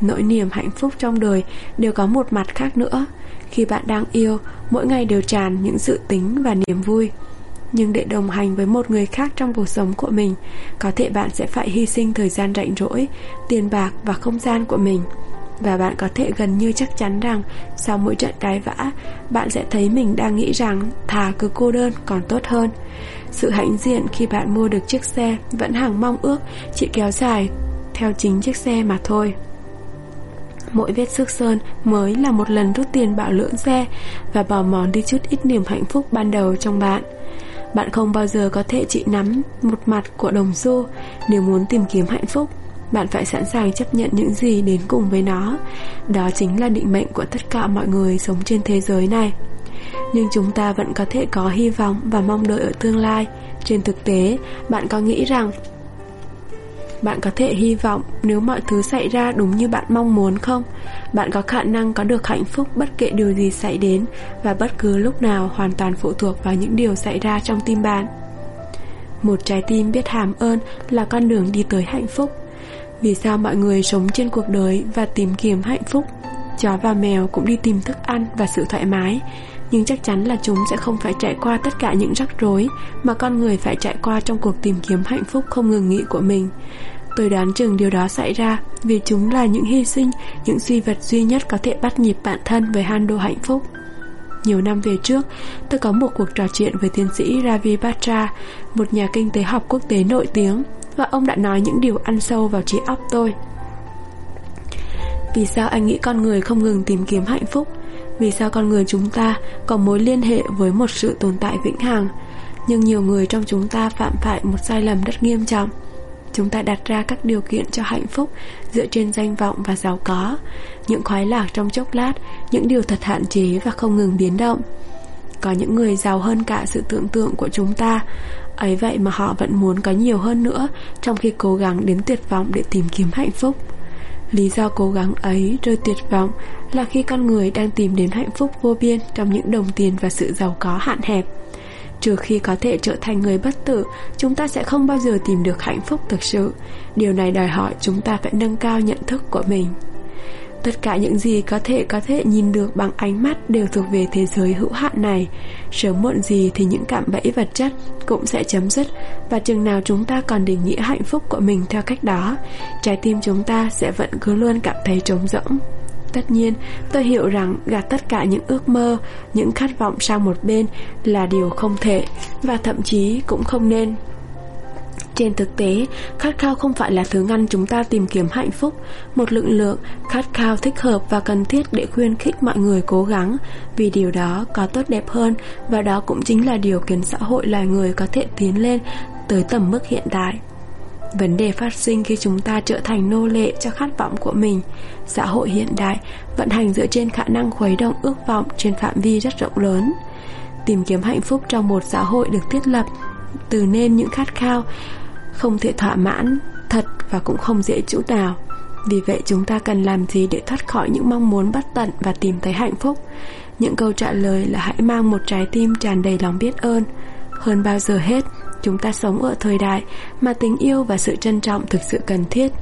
Speaker 1: Nỗi niềm hạnh phúc trong đời Đều có một mặt khác nữa. Khi bạn đang yêu, Mỗi ngày đều tràn những sự tính và niềm vui nhưng để đồng hành với một người khác trong cuộc sống của mình, Có thể bạn sẽ phải hy sinh thời gian rảnh rỗi, Tiền bạc và không gian của mình. Và bạn có thể gần như chắc chắn rằng Sau mỗi trận cãi vã, Bạn sẽ thấy mình đang nghĩ rằng Thà cứ cô đơn còn tốt hơn. Sự hãnh diện khi bạn mua được chiếc xe Vẫn hàng mong ước Chỉ kéo dài theo chính chiếc xe mà thôi. Mỗi vết xước sơn mới là một lần rút tiền bạo lưỡng xe Và bỏ mòn đi chút ít niềm hạnh phúc ban đầu trong bạn bạn không bao giờ có thể chỉ nắm một mặt của đồng xu. Nếu muốn tìm kiếm hạnh phúc Bạn phải sẵn sàng chấp nhận những gì đến cùng với nó. Đó chính là định mệnh của tất cả mọi người sống trên thế giới này. Nhưng chúng ta vẫn có thể có hy vọng và mong đợi ở tương lai. Trên thực tế, bạn có nghĩ rằng bạn có thể hy vọng nếu mọi thứ xảy ra đúng như bạn mong muốn không? Bạn có khả năng có được hạnh phúc bất kể điều gì xảy đến và bất cứ lúc nào hoàn toàn phụ thuộc vào những điều xảy ra trong tim bạn. Một trái tim biết hàm ơn là con đường đi tới hạnh phúc. Vì sao mọi người sống trên cuộc đời và tìm kiếm hạnh phúc? Chó và mèo cũng đi tìm thức ăn và sự thoải mái, nhưng chắc chắn là chúng sẽ không phải trải qua tất cả những rắc rối mà con người phải trải qua trong cuộc tìm kiếm hạnh phúc không ngừng nghỉ của mình. Tôi đoán chừng điều đó xảy ra vì chúng là những hy sinh, những suy vật duy nhất có thể bắt nhịp bản thân với Hando hạnh phúc. Nhiều năm về trước, tôi có một cuộc trò chuyện với tiến sĩ Ravi Batra, một nhà kinh tế học quốc tế nổi tiếng, và ông đã nói những điều ăn sâu vào trí óc tôi. Vì sao anh nghĩ con người không ngừng tìm kiếm hạnh phúc? Vì sao con người chúng ta có mối liên hệ với một sự tồn tại vĩnh hằng? Nhưng nhiều người trong chúng ta phạm phải một sai lầm rất nghiêm trọng Chúng ta đặt ra các điều kiện cho hạnh phúc dựa trên danh vọng và giàu có, những khoái lạc trong chốc lát, những điều thật hạn chế và không ngừng biến động. Có những người giàu hơn cả sự tưởng tượng của chúng ta Ấy vậy mà họ vẫn muốn có nhiều hơn nữa Trong khi cố gắng đến tuyệt vọng để tìm kiếm hạnh phúc Lý do cố gắng ấy rơi tuyệt vọng là khi con người đang tìm đến hạnh phúc vô biên trong những đồng tiền và sự giàu có hạn hẹp. Trừ khi có thể trở thành người bất tử, chúng ta sẽ không bao giờ tìm được hạnh phúc thực sự. Điều này đòi hỏi chúng ta phải nâng cao nhận thức của mình. Tất cả những gì có thể có thể nhìn được bằng ánh mắt đều thuộc về thế giới hữu hạn này. Sớm muộn gì thì những cạm bẫy vật chất cũng sẽ chấm dứt và chừng nào chúng ta còn định nghĩa hạnh phúc của mình theo cách đó, trái tim chúng ta sẽ vẫn cứ luôn cảm thấy trống rỗng. Tất nhiên, tôi hiểu rằng gạt tất cả những ước mơ, những khát vọng sang một bên là điều không thể và thậm chí cũng không nên. Trên thực tế, khát khao không phải là thứ ngăn chúng ta tìm kiếm hạnh phúc, một lực lượng khát khao thích hợp và cần thiết để khuyên khích mọi người cố gắng, vì điều đó có tốt đẹp hơn và đó cũng chính là điều khiến xã hội loài người có thể tiến lên tới tầm mức hiện tại. Vấn đề phát sinh khi chúng ta trở thành nô lệ cho khát vọng của mình. Xã hội hiện đại vận hành dựa trên khả năng khuấy động ước vọng trên phạm vi rất rộng lớn. Tìm kiếm hạnh phúc trong một xã hội được thiết lập từ nên những khát khao không thể thỏa mãn thật và cũng không dễ chỗ nào. Vì vậy chúng ta cần làm gì để thoát khỏi những mong muốn bất tận và tìm thấy hạnh phúc? Những câu trả lời là hãy mang một trái tim tràn đầy lòng biết ơn. Hơn bao giờ hết, chúng ta sống ở thời đại mà tình yêu và sự trân trọng thực sự cần thiết.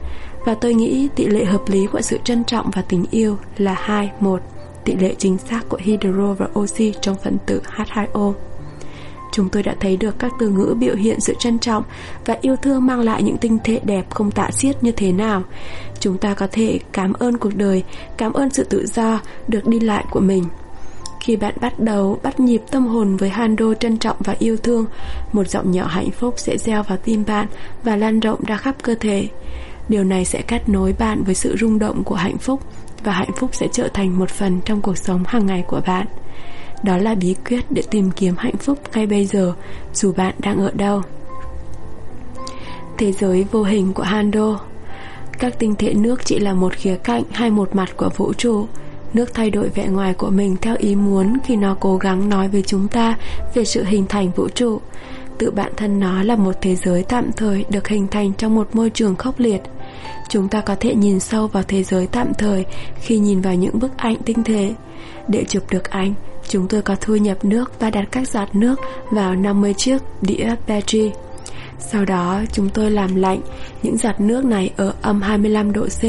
Speaker 1: Và tôi nghĩ tỷ lệ hợp lý của sự trân trọng và tình yêu là 2-1, tỷ lệ chính xác của hydro và oxy trong phân tử H2O. Chúng tôi đã thấy được các từ ngữ biểu hiện sự trân trọng và yêu thương mang lại những tinh thể đẹp không tạ xiết như thế nào. Chúng ta có thể cảm ơn cuộc đời, cảm ơn sự tự do được đi lại của mình. Khi bạn bắt đầu bắt nhịp tâm hồn với Hando trân trọng và yêu thương, một giọng nhỏ hạnh phúc sẽ gieo vào tim bạn và lan rộng ra khắp cơ thể. Điều này sẽ kết nối bạn với sự rung động của hạnh phúc và hạnh phúc sẽ trở thành một phần trong cuộc sống hàng ngày của bạn. Đó là bí quyết để tìm kiếm hạnh phúc ngay bây giờ, dù bạn đang ở đâu. Thế giới vô hình của Hando Các tinh thể nước chỉ là một khía cạnh hay một mặt của vũ trụ. Nước thay đổi vẻ ngoài của mình theo ý muốn khi nó cố gắng nói với chúng ta về sự hình thành vũ trụ. Tự bản thân nó là một thế giới tạm thời được hình thành trong một môi trường khốc liệt. Chúng ta có thể nhìn sâu vào thế giới tạm thời khi nhìn vào những bức ảnh tinh thể. Để chụp được ảnh, chúng tôi có thu nhập nước và đặt các giọt nước vào 50 chiếc đĩa Petri. Sau đó chúng tôi làm lạnh những giọt nước này ở âm 25 độ C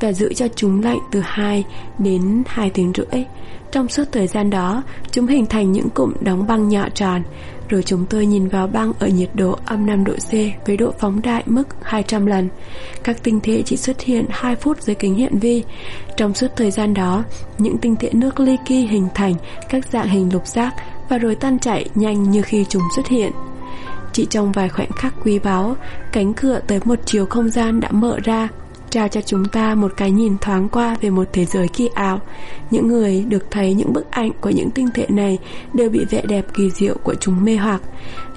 Speaker 1: và giữ cho chúng lạnh từ 2 đến 2 tiếng rưỡi. Trong suốt thời gian đó, chúng hình thành những cụm đóng băng nhỏ tròn, rồi chúng tôi nhìn vào băng ở nhiệt độ âm 5 độ C với độ phóng đại mức 200 lần. Các tinh thể chỉ xuất hiện 2 phút dưới kính hiển vi. Trong suốt thời gian đó, những tinh thể nước ly kỳ hình thành các dạng hình lục giác và rồi tan chảy nhanh như khi chúng xuất hiện. Chỉ trong vài khoảnh khắc quý báu, cánh cửa tới một chiều không gian đã mở ra, trao cho chúng ta một cái nhìn thoáng qua về một thế giới kỳ ảo. Những người được thấy những bức ảnh của những tinh thể này đều bị vẻ đẹp kỳ diệu của chúng mê hoặc,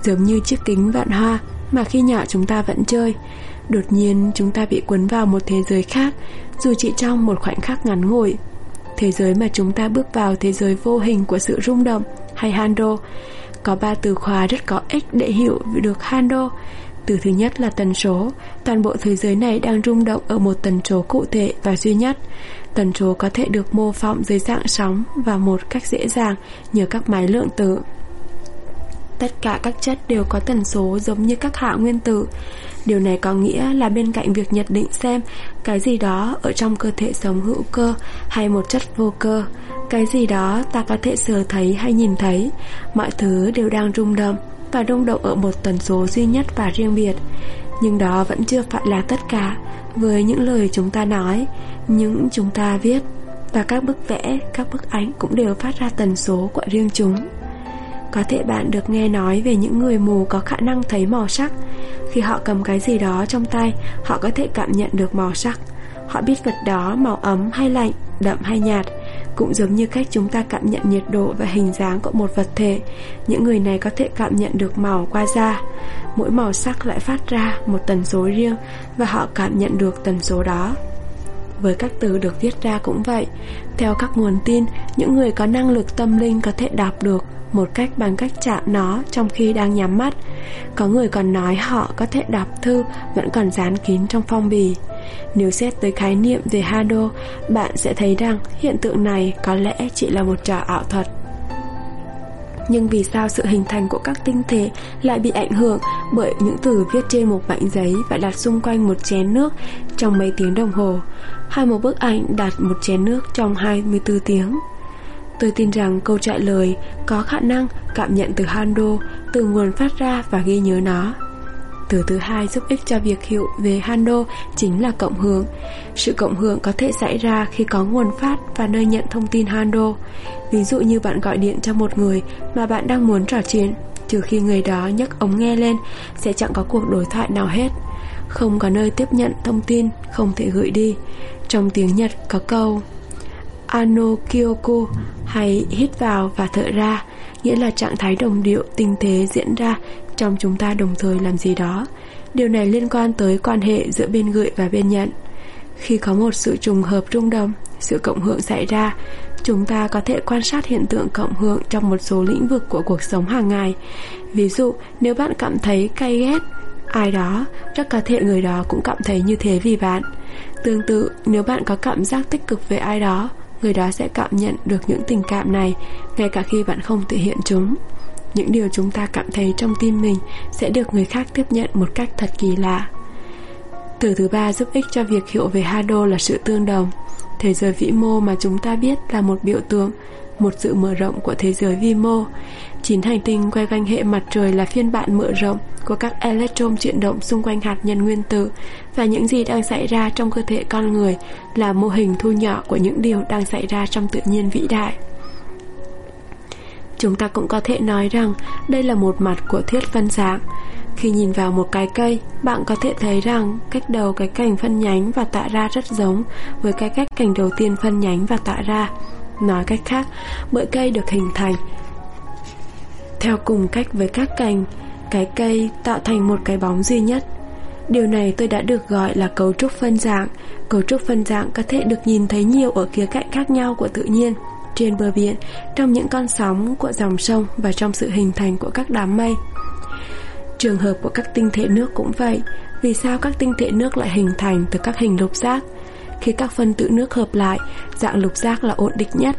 Speaker 1: giống như chiếc kính vạn hoa mà khi nhỏ chúng ta vẫn chơi. Đột nhiên chúng ta bị cuốn vào một thế giới khác, dù chỉ trong một khoảnh khắc ngắn ngủi. Thế giới mà chúng ta bước vào thế giới vô hình của sự rung động hay Hando có ba từ khóa rất có ích để hiểu được Hando từ thứ nhất là tần số, toàn bộ thế giới này đang rung động ở một tần số cụ thể và duy nhất. Tần số có thể được mô phỏng dưới dạng sóng và một cách dễ dàng nhờ các máy lượng tử. Tất cả các chất đều có tần số giống như các hạ nguyên tử. Điều này có nghĩa là bên cạnh việc nhận định xem cái gì đó ở trong cơ thể sống hữu cơ hay một chất vô cơ, cái gì đó ta có thể sờ thấy hay nhìn thấy, mọi thứ đều đang rung động và rung động ở một tần số duy nhất và riêng biệt. Nhưng đó vẫn chưa phải là tất cả với những lời chúng ta nói, những chúng ta viết và các bức vẽ, các bức ảnh cũng đều phát ra tần số của riêng chúng. Có thể bạn được nghe nói về những người mù có khả năng thấy màu sắc. Khi họ cầm cái gì đó trong tay, họ có thể cảm nhận được màu sắc. Họ biết vật đó màu ấm hay lạnh, đậm hay nhạt. Cũng giống như cách chúng ta cảm nhận nhiệt độ và hình dáng của một vật thể, những người này có thể cảm nhận được màu qua da. Mỗi màu sắc lại phát ra một tần số riêng và họ cảm nhận được tần số đó với các từ được viết ra cũng vậy. Theo các nguồn tin, những người có năng lực tâm linh có thể đọc được một cách bằng cách chạm nó trong khi đang nhắm mắt. Có người còn nói họ có thể đọc thư vẫn còn dán kín trong phong bì. Nếu xét tới khái niệm về Hado, bạn sẽ thấy rằng hiện tượng này có lẽ chỉ là một trò ảo thuật. Nhưng vì sao sự hình thành của các tinh thể lại bị ảnh hưởng bởi những từ viết trên một mảnh giấy và đặt xung quanh một chén nước trong mấy tiếng đồng hồ, hay một bức ảnh đặt một chén nước trong 24 tiếng? Tôi tin rằng câu trả lời có khả năng cảm nhận từ Hando, từ nguồn phát ra và ghi nhớ nó. Từ thứ hai giúp ích cho việc hiểu về Hando chính là cộng hưởng. Sự cộng hưởng có thể xảy ra khi có nguồn phát và nơi nhận thông tin Hando. Ví dụ như bạn gọi điện cho một người mà bạn đang muốn trò chuyện, trừ khi người đó nhấc ống nghe lên, sẽ chẳng có cuộc đối thoại nào hết. Không có nơi tiếp nhận thông tin, không thể gửi đi. Trong tiếng Nhật có câu Ano Kyoku hay hít vào và thở ra, nghĩa là trạng thái đồng điệu tinh tế diễn ra trong chúng ta đồng thời làm gì đó. Điều này liên quan tới quan hệ giữa bên gửi và bên nhận. Khi có một sự trùng hợp rung động, sự cộng hưởng xảy ra, chúng ta có thể quan sát hiện tượng cộng hưởng trong một số lĩnh vực của cuộc sống hàng ngày. Ví dụ, nếu bạn cảm thấy cay ghét ai đó, rất có thể người đó cũng cảm thấy như thế vì bạn. Tương tự, nếu bạn có cảm giác tích cực về ai đó, người đó sẽ cảm nhận được những tình cảm này ngay cả khi bạn không thể hiện chúng. Những điều chúng ta cảm thấy trong tim mình sẽ được người khác tiếp nhận một cách thật kỳ lạ. Từ thứ ba giúp ích cho việc hiểu về Hado là sự tương đồng. Thế giới vĩ mô mà chúng ta biết là một biểu tượng, một sự mở rộng của thế giới vi mô. Chín hành tinh quay quanh hệ mặt trời là phiên bản mở rộng của các electron chuyển động xung quanh hạt nhân nguyên tử và những gì đang xảy ra trong cơ thể con người là mô hình thu nhỏ của những điều đang xảy ra trong tự nhiên vĩ đại. Chúng ta cũng có thể nói rằng đây là một mặt của thuyết phân dạng. Khi nhìn vào một cái cây, bạn có thể thấy rằng cách đầu cái cành phân nhánh và tạ ra rất giống với cái cách cành đầu tiên phân nhánh và tạ ra. Nói cách khác, mỗi cây được hình thành theo cùng cách với các cành, cái cây tạo thành một cái bóng duy nhất. Điều này tôi đã được gọi là cấu trúc phân dạng. Cấu trúc phân dạng có thể được nhìn thấy nhiều ở khía cạnh khác nhau của tự nhiên, trên bờ biển, trong những con sóng của dòng sông và trong sự hình thành của các đám mây. Trường hợp của các tinh thể nước cũng vậy. Vì sao các tinh thể nước lại hình thành từ các hình lục giác? Khi các phân tử nước hợp lại, dạng lục giác là ổn định nhất.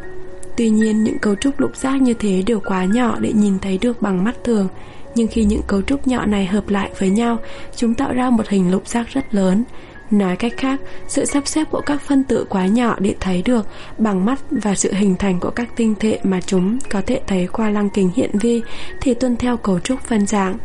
Speaker 1: Tuy nhiên, những cấu trúc lục giác như thế đều quá nhỏ để nhìn thấy được bằng mắt thường. Nhưng khi những cấu trúc nhỏ này hợp lại với nhau, chúng tạo ra một hình lục giác rất lớn. Nói cách khác, sự sắp xếp của các phân tử quá nhỏ để thấy được bằng mắt và sự hình thành của các tinh thể mà chúng có thể thấy qua lăng kính hiện vi thì tuân theo cấu trúc phân dạng.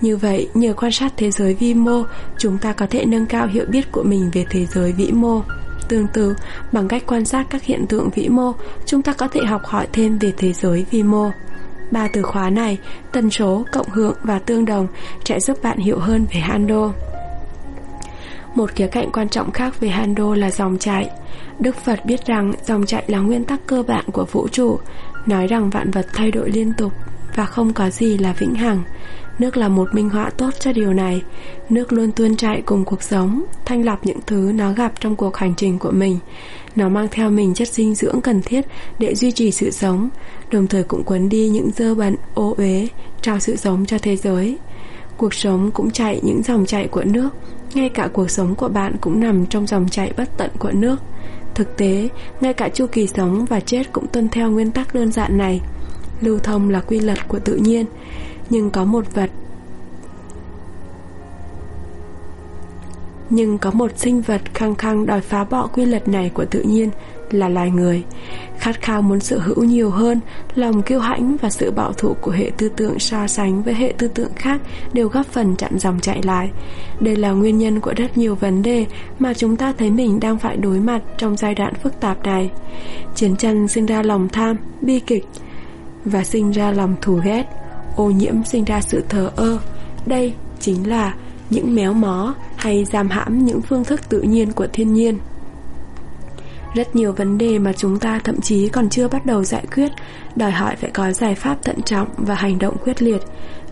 Speaker 1: Như vậy, nhờ quan sát thế giới vi mô, chúng ta có thể nâng cao hiểu biết của mình về thế giới vĩ mô. Tương tự, bằng cách quan sát các hiện tượng vĩ mô, chúng ta có thể học hỏi thêm về thế giới vi mô. Ba từ khóa này, tần số, cộng hưởng và tương đồng sẽ giúp bạn hiểu hơn về Hando. Một khía cạnh quan trọng khác về Hando là dòng chảy. Đức Phật biết rằng dòng chảy là nguyên tắc cơ bản của vũ trụ, nói rằng vạn vật thay đổi liên tục và không có gì là vĩnh hằng. Nước là một minh họa tốt cho điều này. Nước luôn tuôn chảy cùng cuộc sống, thanh lọc những thứ nó gặp trong cuộc hành trình của mình. Nó mang theo mình chất dinh dưỡng cần thiết để duy trì sự sống, đồng thời cũng quấn đi những dơ bẩn, ô uế, trao sự sống cho thế giới. Cuộc sống cũng chạy những dòng chảy của nước, ngay cả cuộc sống của bạn cũng nằm trong dòng chảy bất tận của nước. Thực tế, ngay cả chu kỳ sống và chết cũng tuân theo nguyên tắc đơn giản này. Lưu thông là quy luật của tự nhiên, nhưng có một vật Nhưng có một sinh vật khăng khăng đòi phá bỏ quy luật này của tự nhiên là loài người. Khát khao muốn sở hữu nhiều hơn, lòng kiêu hãnh và sự bạo thủ của hệ tư tưởng so sánh với hệ tư tưởng khác đều góp phần chặn dòng chạy lại. Đây là nguyên nhân của rất nhiều vấn đề mà chúng ta thấy mình đang phải đối mặt trong giai đoạn phức tạp này. Chiến tranh sinh ra lòng tham, bi kịch và sinh ra lòng thù ghét, ô nhiễm sinh ra sự thờ ơ. Đây chính là những méo mó hay giam hãm những phương thức tự nhiên của thiên nhiên. Rất nhiều vấn đề mà chúng ta thậm chí còn chưa bắt đầu giải quyết đòi hỏi phải có giải pháp thận trọng và hành động quyết liệt.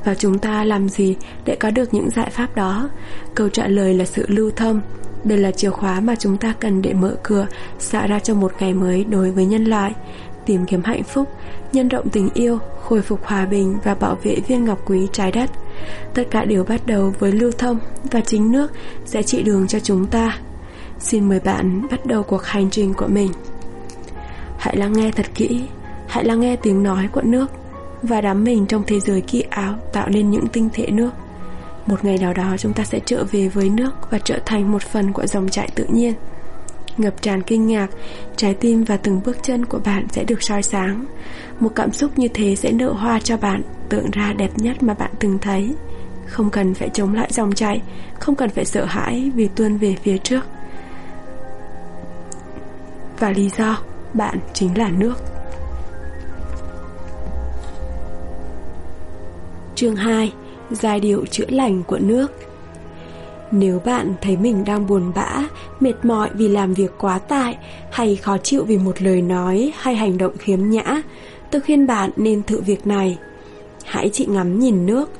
Speaker 1: Và chúng ta làm gì để có được những giải pháp đó? Câu trả lời là sự lưu thông. Đây là chìa khóa mà chúng ta cần để mở cửa xả ra cho một ngày mới đối với nhân loại tìm kiếm hạnh phúc, nhân rộng tình yêu, khôi phục hòa bình và bảo vệ viên ngọc quý trái đất. Tất cả đều bắt đầu với lưu thông và chính nước sẽ chỉ đường cho chúng ta. Xin mời bạn bắt đầu cuộc hành trình của mình. Hãy lắng nghe thật kỹ, hãy lắng nghe tiếng nói của nước và đắm mình trong thế giới kỳ áo tạo nên những tinh thể nước. Một ngày nào đó chúng ta sẽ trở về với nước và trở thành một phần của dòng chảy tự nhiên. Ngập tràn kinh ngạc, trái tim và từng bước chân của bạn sẽ được soi sáng. Một cảm xúc như thế sẽ nở hoa cho bạn, tượng ra đẹp nhất mà bạn từng thấy. Không cần phải chống lại dòng chảy, không cần phải sợ hãi vì tuôn về phía trước. Và lý do, bạn chính là nước. Chương 2 Giai điệu chữa lành của nước nếu bạn thấy mình đang buồn bã, mệt mỏi vì làm việc quá tải hay khó chịu vì một lời nói hay hành động khiếm nhã, tôi khuyên bạn nên thử việc này. Hãy chị ngắm nhìn nước,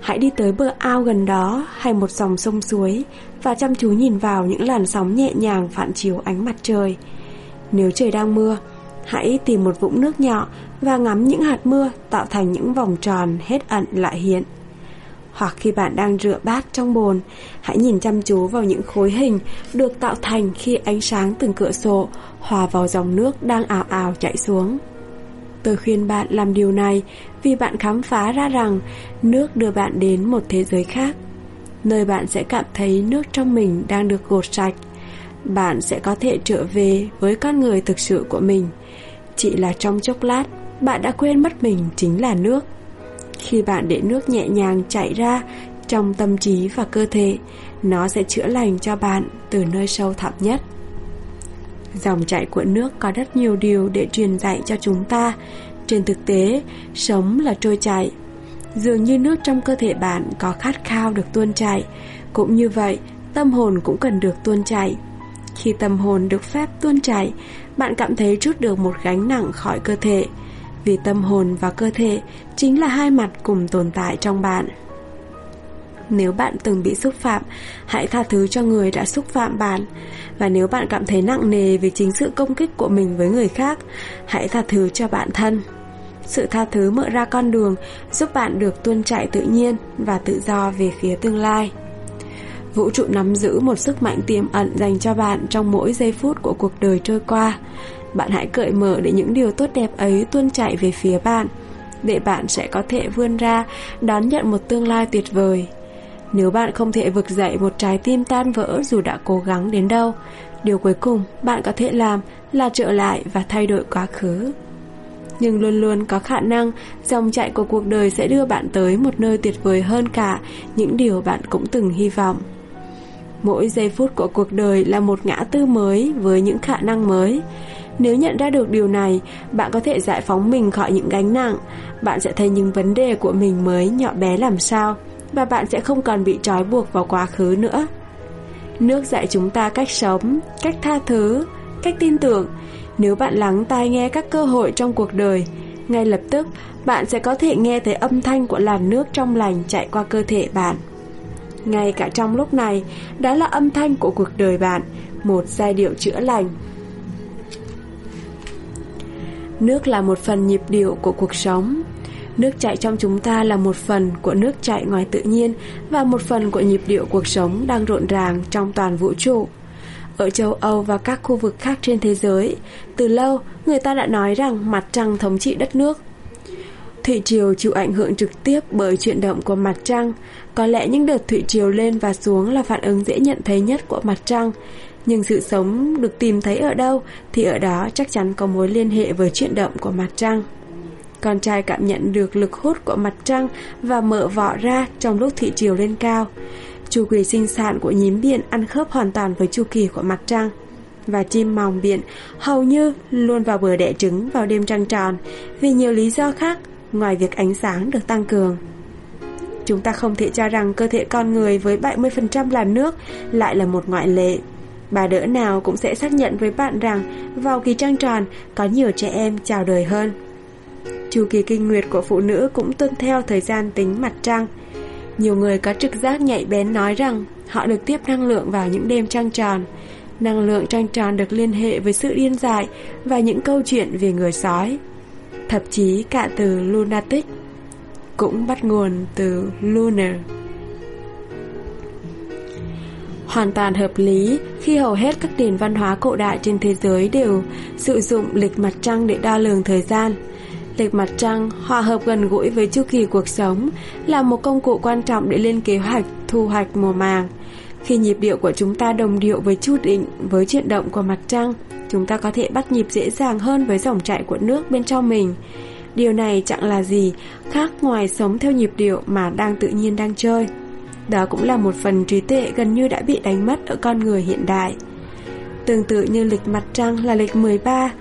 Speaker 1: hãy đi tới bờ ao gần đó hay một dòng sông suối và chăm chú nhìn vào những làn sóng nhẹ nhàng phản chiếu ánh mặt trời. Nếu trời đang mưa, hãy tìm một vũng nước nhỏ và ngắm những hạt mưa tạo thành những vòng tròn hết ẩn lại hiện hoặc khi bạn đang rửa bát trong bồn, hãy nhìn chăm chú vào những khối hình được tạo thành khi ánh sáng từng cửa sổ hòa vào dòng nước đang ảo ảo chảy xuống. Tôi khuyên bạn làm điều này vì bạn khám phá ra rằng nước đưa bạn đến một thế giới khác, nơi bạn sẽ cảm thấy nước trong mình đang được gột sạch. Bạn sẽ có thể trở về với con người thực sự của mình. Chỉ là trong chốc lát, bạn đã quên mất mình chính là nước. Khi bạn để nước nhẹ nhàng chảy ra trong tâm trí và cơ thể, nó sẽ chữa lành cho bạn từ nơi sâu thẳm nhất. Dòng chảy của nước có rất nhiều điều để truyền dạy cho chúng ta. Trên thực tế, sống là trôi chảy. Dường như nước trong cơ thể bạn có khát khao được tuôn chảy, cũng như vậy, tâm hồn cũng cần được tuôn chảy. Khi tâm hồn được phép tuôn chảy, bạn cảm thấy chút được một gánh nặng khỏi cơ thể, vì tâm hồn và cơ thể chính là hai mặt cùng tồn tại trong bạn. Nếu bạn từng bị xúc phạm, hãy tha thứ cho người đã xúc phạm bạn. Và nếu bạn cảm thấy nặng nề vì chính sự công kích của mình với người khác, hãy tha thứ cho bản thân. Sự tha thứ mở ra con đường giúp bạn được tuôn chạy tự nhiên và tự do về phía tương lai. Vũ trụ nắm giữ một sức mạnh tiềm ẩn dành cho bạn trong mỗi giây phút của cuộc đời trôi qua. Bạn hãy cởi mở để những điều tốt đẹp ấy tuôn chảy về phía bạn, để bạn sẽ có thể vươn ra, đón nhận một tương lai tuyệt vời. Nếu bạn không thể vực dậy một trái tim tan vỡ dù đã cố gắng đến đâu, điều cuối cùng bạn có thể làm là trở lại và thay đổi quá khứ. Nhưng luôn luôn có khả năng dòng chảy của cuộc đời sẽ đưa bạn tới một nơi tuyệt vời hơn cả những điều bạn cũng từng hy vọng. Mỗi giây phút của cuộc đời là một ngã tư mới với những khả năng mới. Nếu nhận ra được điều này, bạn có thể giải phóng mình khỏi những gánh nặng. Bạn sẽ thấy những vấn đề của mình mới nhỏ bé làm sao và bạn sẽ không còn bị trói buộc vào quá khứ nữa. Nước dạy chúng ta cách sống, cách tha thứ, cách tin tưởng. Nếu bạn lắng tai nghe các cơ hội trong cuộc đời, ngay lập tức bạn sẽ có thể nghe thấy âm thanh của làn nước trong lành chạy qua cơ thể bạn. Ngay cả trong lúc này, đó là âm thanh của cuộc đời bạn, một giai điệu chữa lành. Nước là một phần nhịp điệu của cuộc sống. Nước chảy trong chúng ta là một phần của nước chảy ngoài tự nhiên và một phần của nhịp điệu cuộc sống đang rộn ràng trong toàn vũ trụ. Ở châu Âu và các khu vực khác trên thế giới, từ lâu người ta đã nói rằng mặt trăng thống trị đất nước. Thủy triều chịu ảnh hưởng trực tiếp bởi chuyển động của mặt trăng. Có lẽ những đợt thủy triều lên và xuống là phản ứng dễ nhận thấy nhất của mặt trăng, nhưng sự sống được tìm thấy ở đâu thì ở đó chắc chắn có mối liên hệ với chuyển động của mặt trăng. Con trai cảm nhận được lực hút của mặt trăng và mở vỏ ra trong lúc thị chiều lên cao. Chu kỳ sinh sản của nhím biển ăn khớp hoàn toàn với chu kỳ của mặt trăng. Và chim mòng biển hầu như luôn vào bờ đẻ trứng vào đêm trăng tròn vì nhiều lý do khác ngoài việc ánh sáng được tăng cường. Chúng ta không thể cho rằng cơ thể con người với 70% là nước lại là một ngoại lệ. Bà đỡ nào cũng sẽ xác nhận với bạn rằng vào kỳ trăng tròn, có nhiều trẻ em chào đời hơn. Chu kỳ kinh nguyệt của phụ nữ cũng tuân theo thời gian tính mặt trăng. Nhiều người có trực giác nhạy bén nói rằng họ được tiếp năng lượng vào những đêm trăng tròn. Năng lượng trăng tròn được liên hệ với sự điên dại và những câu chuyện về người sói. Thậm chí cả từ lunatic cũng bắt nguồn từ lunar. Hoàn toàn hợp lý khi hầu hết các nền văn hóa cổ đại trên thế giới đều sử dụng lịch mặt trăng để đo lường thời gian. Lịch mặt trăng hòa hợp gần gũi với chu kỳ cuộc sống là một công cụ quan trọng để lên kế hoạch thu hoạch mùa màng. Khi nhịp điệu của chúng ta đồng điệu với chu định với chuyển động của mặt trăng, chúng ta có thể bắt nhịp dễ dàng hơn với dòng chảy của nước bên trong mình. Điều này chẳng là gì khác ngoài sống theo nhịp điệu mà đang tự nhiên đang chơi. Đó cũng là một phần trí tuệ gần như đã bị đánh mất ở con người hiện đại. Tương tự như lịch mặt trăng là lịch 13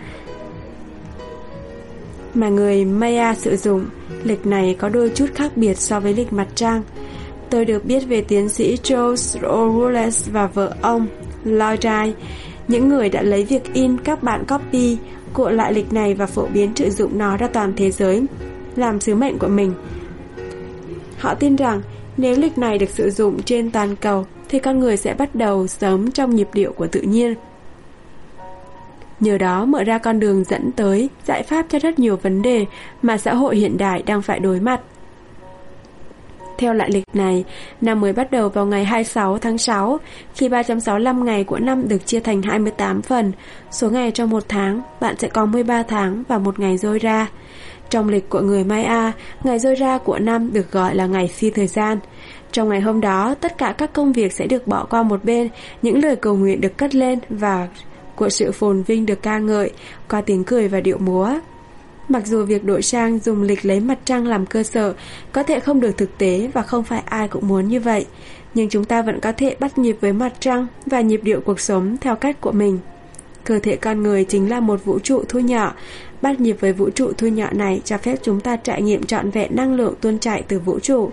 Speaker 1: mà người Maya sử dụng, lịch này có đôi chút khác biệt so với lịch mặt trăng. Tôi được biết về tiến sĩ Charles O'Rules và vợ ông, Lloydie, những người đã lấy việc in các bản copy của lại lịch này và phổ biến sử dụng nó ra toàn thế giới, làm sứ mệnh của mình. Họ tin rằng nếu lịch này được sử dụng trên toàn cầu thì con người sẽ bắt đầu sớm trong nhịp điệu của tự nhiên. Nhờ đó mở ra con đường dẫn tới giải pháp cho rất nhiều vấn đề mà xã hội hiện đại đang phải đối mặt. Theo lại lịch này, năm mới bắt đầu vào ngày 26 tháng 6, khi 365 ngày của năm được chia thành 28 phần. Số ngày trong một tháng, bạn sẽ có 13 tháng và một ngày rơi ra. Trong lịch của người Maya, ngày rơi ra của năm được gọi là ngày phi thời gian. Trong ngày hôm đó, tất cả các công việc sẽ được bỏ qua một bên, những lời cầu nguyện được cất lên và của sự phồn vinh được ca ngợi qua tiếng cười và điệu múa. Mặc dù việc đổi sang dùng lịch lấy mặt trăng làm cơ sở có thể không được thực tế và không phải ai cũng muốn như vậy, nhưng chúng ta vẫn có thể bắt nhịp với mặt trăng và nhịp điệu cuộc sống theo cách của mình. Cơ thể con người chính là một vũ trụ thu nhỏ, bắt nhịp với vũ trụ thu nhỏ này cho phép chúng ta trải nghiệm trọn vẹn năng lượng tuôn chảy từ vũ trụ.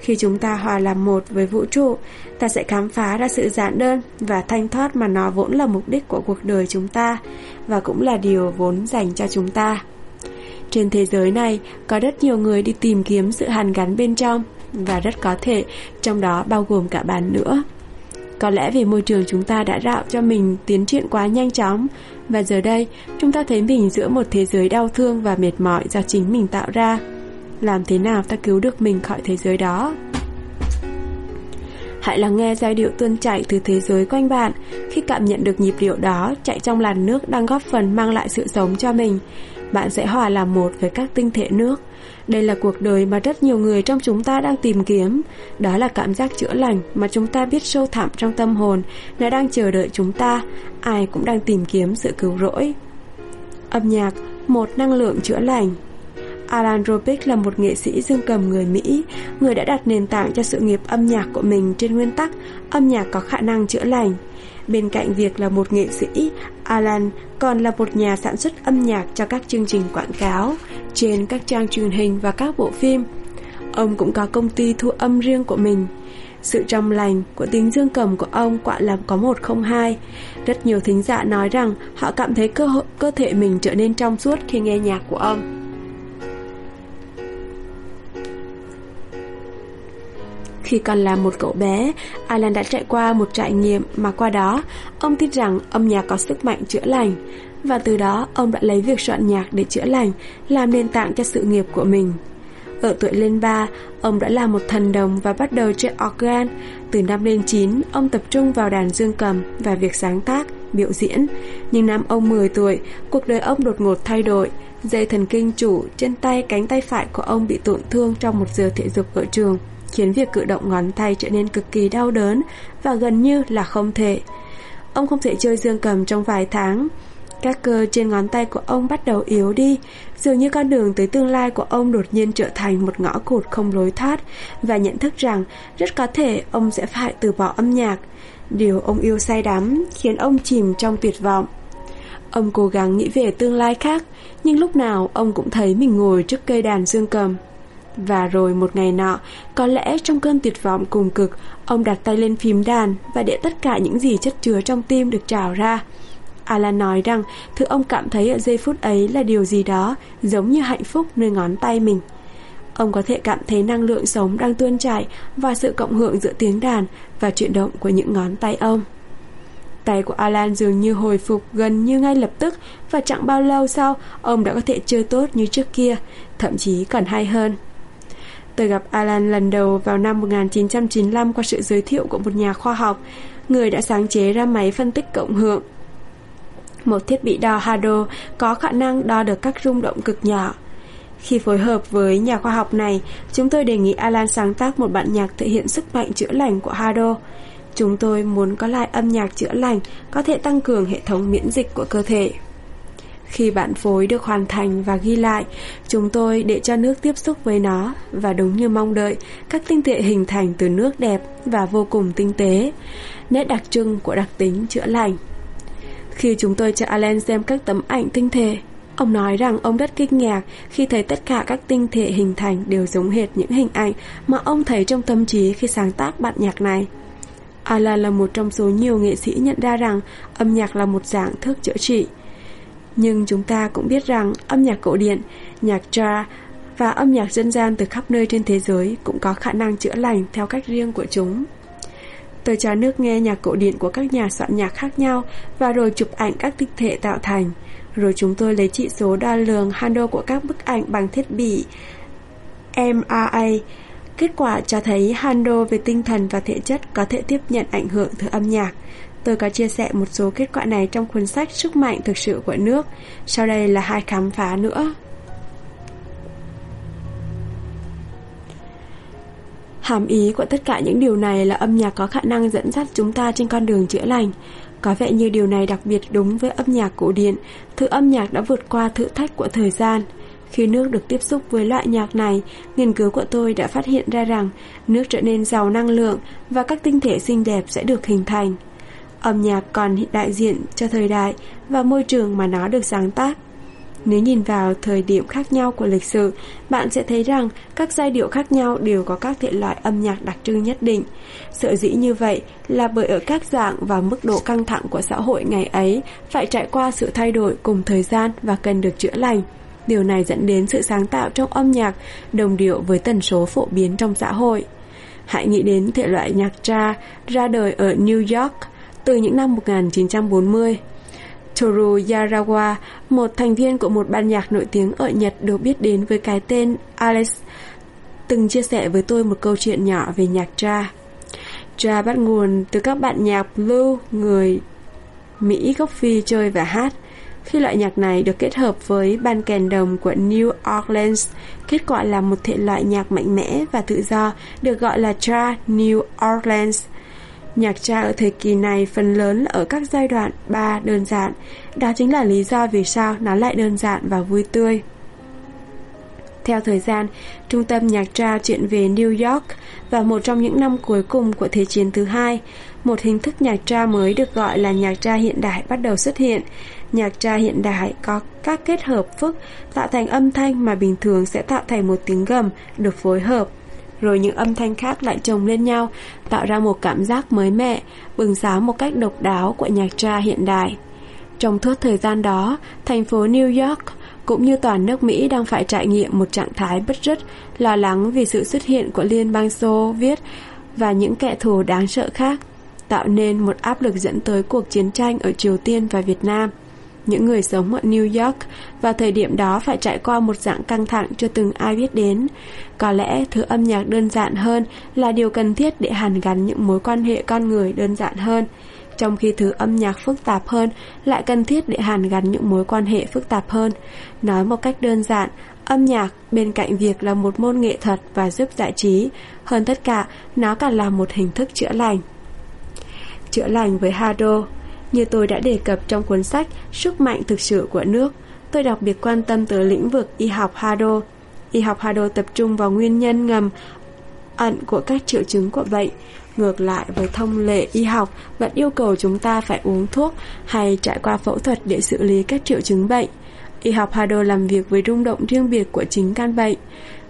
Speaker 1: Khi chúng ta hòa làm một với vũ trụ, ta sẽ khám phá ra sự giản đơn và thanh thoát mà nó vốn là mục đích của cuộc đời chúng ta và cũng là điều vốn dành cho chúng ta. Trên thế giới này, có rất nhiều người đi tìm kiếm sự hàn gắn bên trong và rất có thể trong đó bao gồm cả bạn nữa. Có lẽ vì môi trường chúng ta đã tạo cho mình tiến triển quá nhanh chóng và giờ đây chúng ta thấy mình giữa một thế giới đau thương và mệt mỏi do chính mình tạo ra. Làm thế nào ta cứu được mình khỏi thế giới đó? Hãy lắng nghe giai điệu tuôn chảy từ thế giới quanh bạn khi cảm nhận được nhịp điệu đó chạy trong làn nước đang góp phần mang lại sự sống cho mình. Bạn sẽ hòa làm một với các tinh thể nước. Đây là cuộc đời mà rất nhiều người trong chúng ta đang tìm kiếm. Đó là cảm giác chữa lành mà chúng ta biết sâu thẳm trong tâm hồn, nó đang chờ đợi chúng ta. Ai cũng đang tìm kiếm sự cứu rỗi. Âm nhạc, một năng lượng chữa lành. Alan Robic là một nghệ sĩ dương cầm người Mỹ, người đã đặt nền tảng cho sự nghiệp âm nhạc của mình trên nguyên tắc âm nhạc có khả năng chữa lành. Bên cạnh việc là một nghệ sĩ, Alan còn là một nhà sản xuất âm nhạc cho các chương trình quảng cáo trên các trang truyền hình và các bộ phim. Ông cũng có công ty thu âm riêng của mình. Sự trong lành của tiếng dương cầm của ông quả là có một không hai. Rất nhiều thính giả nói rằng họ cảm thấy cơ, hội, cơ thể mình trở nên trong suốt khi nghe nhạc của ông. Khi còn là một cậu bé, Alan đã trải qua một trải nghiệm mà qua đó ông tin rằng âm nhạc có sức mạnh chữa lành và từ đó ông đã lấy việc soạn nhạc để chữa lành làm nền tảng cho sự nghiệp của mình. Ở tuổi lên 3, ông đã là một thần đồng và bắt đầu chơi organ. Từ năm lên 9, ông tập trung vào đàn dương cầm và việc sáng tác, biểu diễn. Nhưng năm ông 10 tuổi, cuộc đời ông đột ngột thay đổi. Dây thần kinh chủ trên tay cánh tay phải của ông bị tổn thương trong một giờ thể dục ở trường khiến việc cử động ngón tay trở nên cực kỳ đau đớn và gần như là không thể. Ông không thể chơi dương cầm trong vài tháng. Các cơ trên ngón tay của ông bắt đầu yếu đi, dường như con đường tới tương lai của ông đột nhiên trở thành một ngõ cụt không lối thoát và nhận thức rằng rất có thể ông sẽ phải từ bỏ âm nhạc. Điều ông yêu say đắm khiến ông chìm trong tuyệt vọng. Ông cố gắng nghĩ về tương lai khác, nhưng lúc nào ông cũng thấy mình ngồi trước cây đàn dương cầm và rồi một ngày nọ, có lẽ trong cơn tuyệt vọng cùng cực, ông đặt tay lên phím đàn và để tất cả những gì chất chứa trong tim được trào ra. Alan nói rằng thứ ông cảm thấy ở giây phút ấy là điều gì đó giống như hạnh phúc nơi ngón tay mình. ông có thể cảm thấy năng lượng sống đang tuôn chảy và sự cộng hưởng giữa tiếng đàn và chuyển động của những ngón tay ông. Tay của Alan dường như hồi phục gần như ngay lập tức và chẳng bao lâu sau ông đã có thể chơi tốt như trước kia, thậm chí còn hay hơn. Tôi gặp Alan lần đầu vào năm 1995 qua sự giới thiệu của một nhà khoa học, người đã sáng chế ra máy phân tích cộng hưởng. Một thiết bị đo Hado có khả năng đo được các rung động cực nhỏ. Khi phối hợp với nhà khoa học này, chúng tôi đề nghị Alan sáng tác một bản nhạc thể hiện sức mạnh chữa lành của Hado. Chúng tôi muốn có lại âm nhạc chữa lành có thể tăng cường hệ thống miễn dịch của cơ thể. Khi bản phối được hoàn thành và ghi lại, chúng tôi để cho nước tiếp xúc với nó và đúng như mong đợi, các tinh thể hình thành từ nước đẹp và vô cùng tinh tế, nét đặc trưng của đặc tính chữa lành. Khi chúng tôi cho Alan xem các tấm ảnh tinh thể, ông nói rằng ông rất kinh ngạc khi thấy tất cả các tinh thể hình thành đều giống hệt những hình ảnh mà ông thấy trong tâm trí khi sáng tác bản nhạc này. Alan là một trong số nhiều nghệ sĩ nhận ra rằng âm nhạc là một dạng thức chữa trị. Nhưng chúng ta cũng biết rằng âm nhạc cổ điển, nhạc jazz và âm nhạc dân gian từ khắp nơi trên thế giới cũng có khả năng chữa lành theo cách riêng của chúng. Tôi cho nước nghe nhạc cổ điển của các nhà soạn nhạc khác nhau và rồi chụp ảnh các tinh thể tạo thành. Rồi chúng tôi lấy trị số đo lường hando của các bức ảnh bằng thiết bị MRA. Kết quả cho thấy hando về tinh thần và thể chất có thể tiếp nhận ảnh hưởng từ âm nhạc. Tôi có chia sẻ một số kết quả này trong cuốn sách Sức mạnh thực sự của nước. Sau đây là hai khám phá nữa. Hàm ý của tất cả những điều này là âm nhạc có khả năng dẫn dắt chúng ta trên con đường chữa lành. Có vẻ như điều này đặc biệt đúng với âm nhạc cổ điển, thứ âm nhạc đã vượt qua thử thách của thời gian. Khi nước được tiếp xúc với loại nhạc này, nghiên cứu của tôi đã phát hiện ra rằng nước trở nên giàu năng lượng và các tinh thể xinh đẹp sẽ được hình thành. Âm nhạc còn đại diện cho thời đại và môi trường mà nó được sáng tác. Nếu nhìn vào thời điểm khác nhau của lịch sử, bạn sẽ thấy rằng các giai điệu khác nhau đều có các thể loại âm nhạc đặc trưng nhất định. Sở dĩ như vậy là bởi ở các dạng và mức độ căng thẳng của xã hội ngày ấy phải trải qua sự thay đổi cùng thời gian và cần được chữa lành. Điều này dẫn đến sự sáng tạo trong âm nhạc đồng điệu với tần số phổ biến trong xã hội. Hãy nghĩ đến thể loại nhạc tra ra đời ở New York từ những năm 1940. Toru Yarawa, một thành viên của một ban nhạc nổi tiếng ở Nhật được biết đến với cái tên Alex, từng chia sẻ với tôi một câu chuyện nhỏ về nhạc tra. Tra bắt nguồn từ các bạn nhạc blue người Mỹ gốc Phi chơi và hát. Khi loại nhạc này được kết hợp với ban kèn đồng của New Orleans, kết quả là một thể loại nhạc mạnh mẽ và tự do được gọi là tra New Orleans – Nhạc tra ở thời kỳ này phần lớn ở các giai đoạn 3 đơn giản. Đó chính là lý do vì sao nó lại đơn giản và vui tươi. Theo thời gian, trung tâm nhạc tra chuyển về New York và một trong những năm cuối cùng của Thế chiến thứ hai, một hình thức nhạc tra mới được gọi là nhạc tra hiện đại bắt đầu xuất hiện. Nhạc tra hiện đại có các kết hợp phức tạo thành âm thanh mà bình thường sẽ tạo thành một tiếng gầm được phối hợp rồi những âm thanh khác lại chồng lên nhau, tạo ra một cảm giác mới mẻ, bừng sáng một cách độc đáo của nhạc tra hiện đại. Trong suốt thời gian đó, thành phố New York cũng như toàn nước Mỹ đang phải trải nghiệm một trạng thái bất rứt, lo lắng vì sự xuất hiện của Liên bang Xô Viết và những kẻ thù đáng sợ khác, tạo nên một áp lực dẫn tới cuộc chiến tranh ở Triều Tiên và Việt Nam. Những người sống ở New York vào thời điểm đó phải trải qua một dạng căng thẳng chưa từng ai biết đến. Có lẽ thứ âm nhạc đơn giản hơn là điều cần thiết để hàn gắn những mối quan hệ con người đơn giản hơn, trong khi thứ âm nhạc phức tạp hơn lại cần thiết để hàn gắn những mối quan hệ phức tạp hơn. Nói một cách đơn giản, âm nhạc bên cạnh việc là một môn nghệ thuật và giúp giải trí, hơn tất cả, nó còn là một hình thức chữa lành. Chữa lành với Hado như tôi đã đề cập trong cuốn sách Sức mạnh thực sự của nước, tôi đặc biệt quan tâm tới lĩnh vực y học Hado. Y học Hado tập trung vào nguyên nhân ngầm ẩn của các triệu chứng của bệnh. Ngược lại với thông lệ y học vẫn yêu cầu chúng ta phải uống thuốc hay trải qua phẫu thuật để xử lý các triệu chứng bệnh. Y học Hado làm việc với rung động riêng biệt của chính căn bệnh.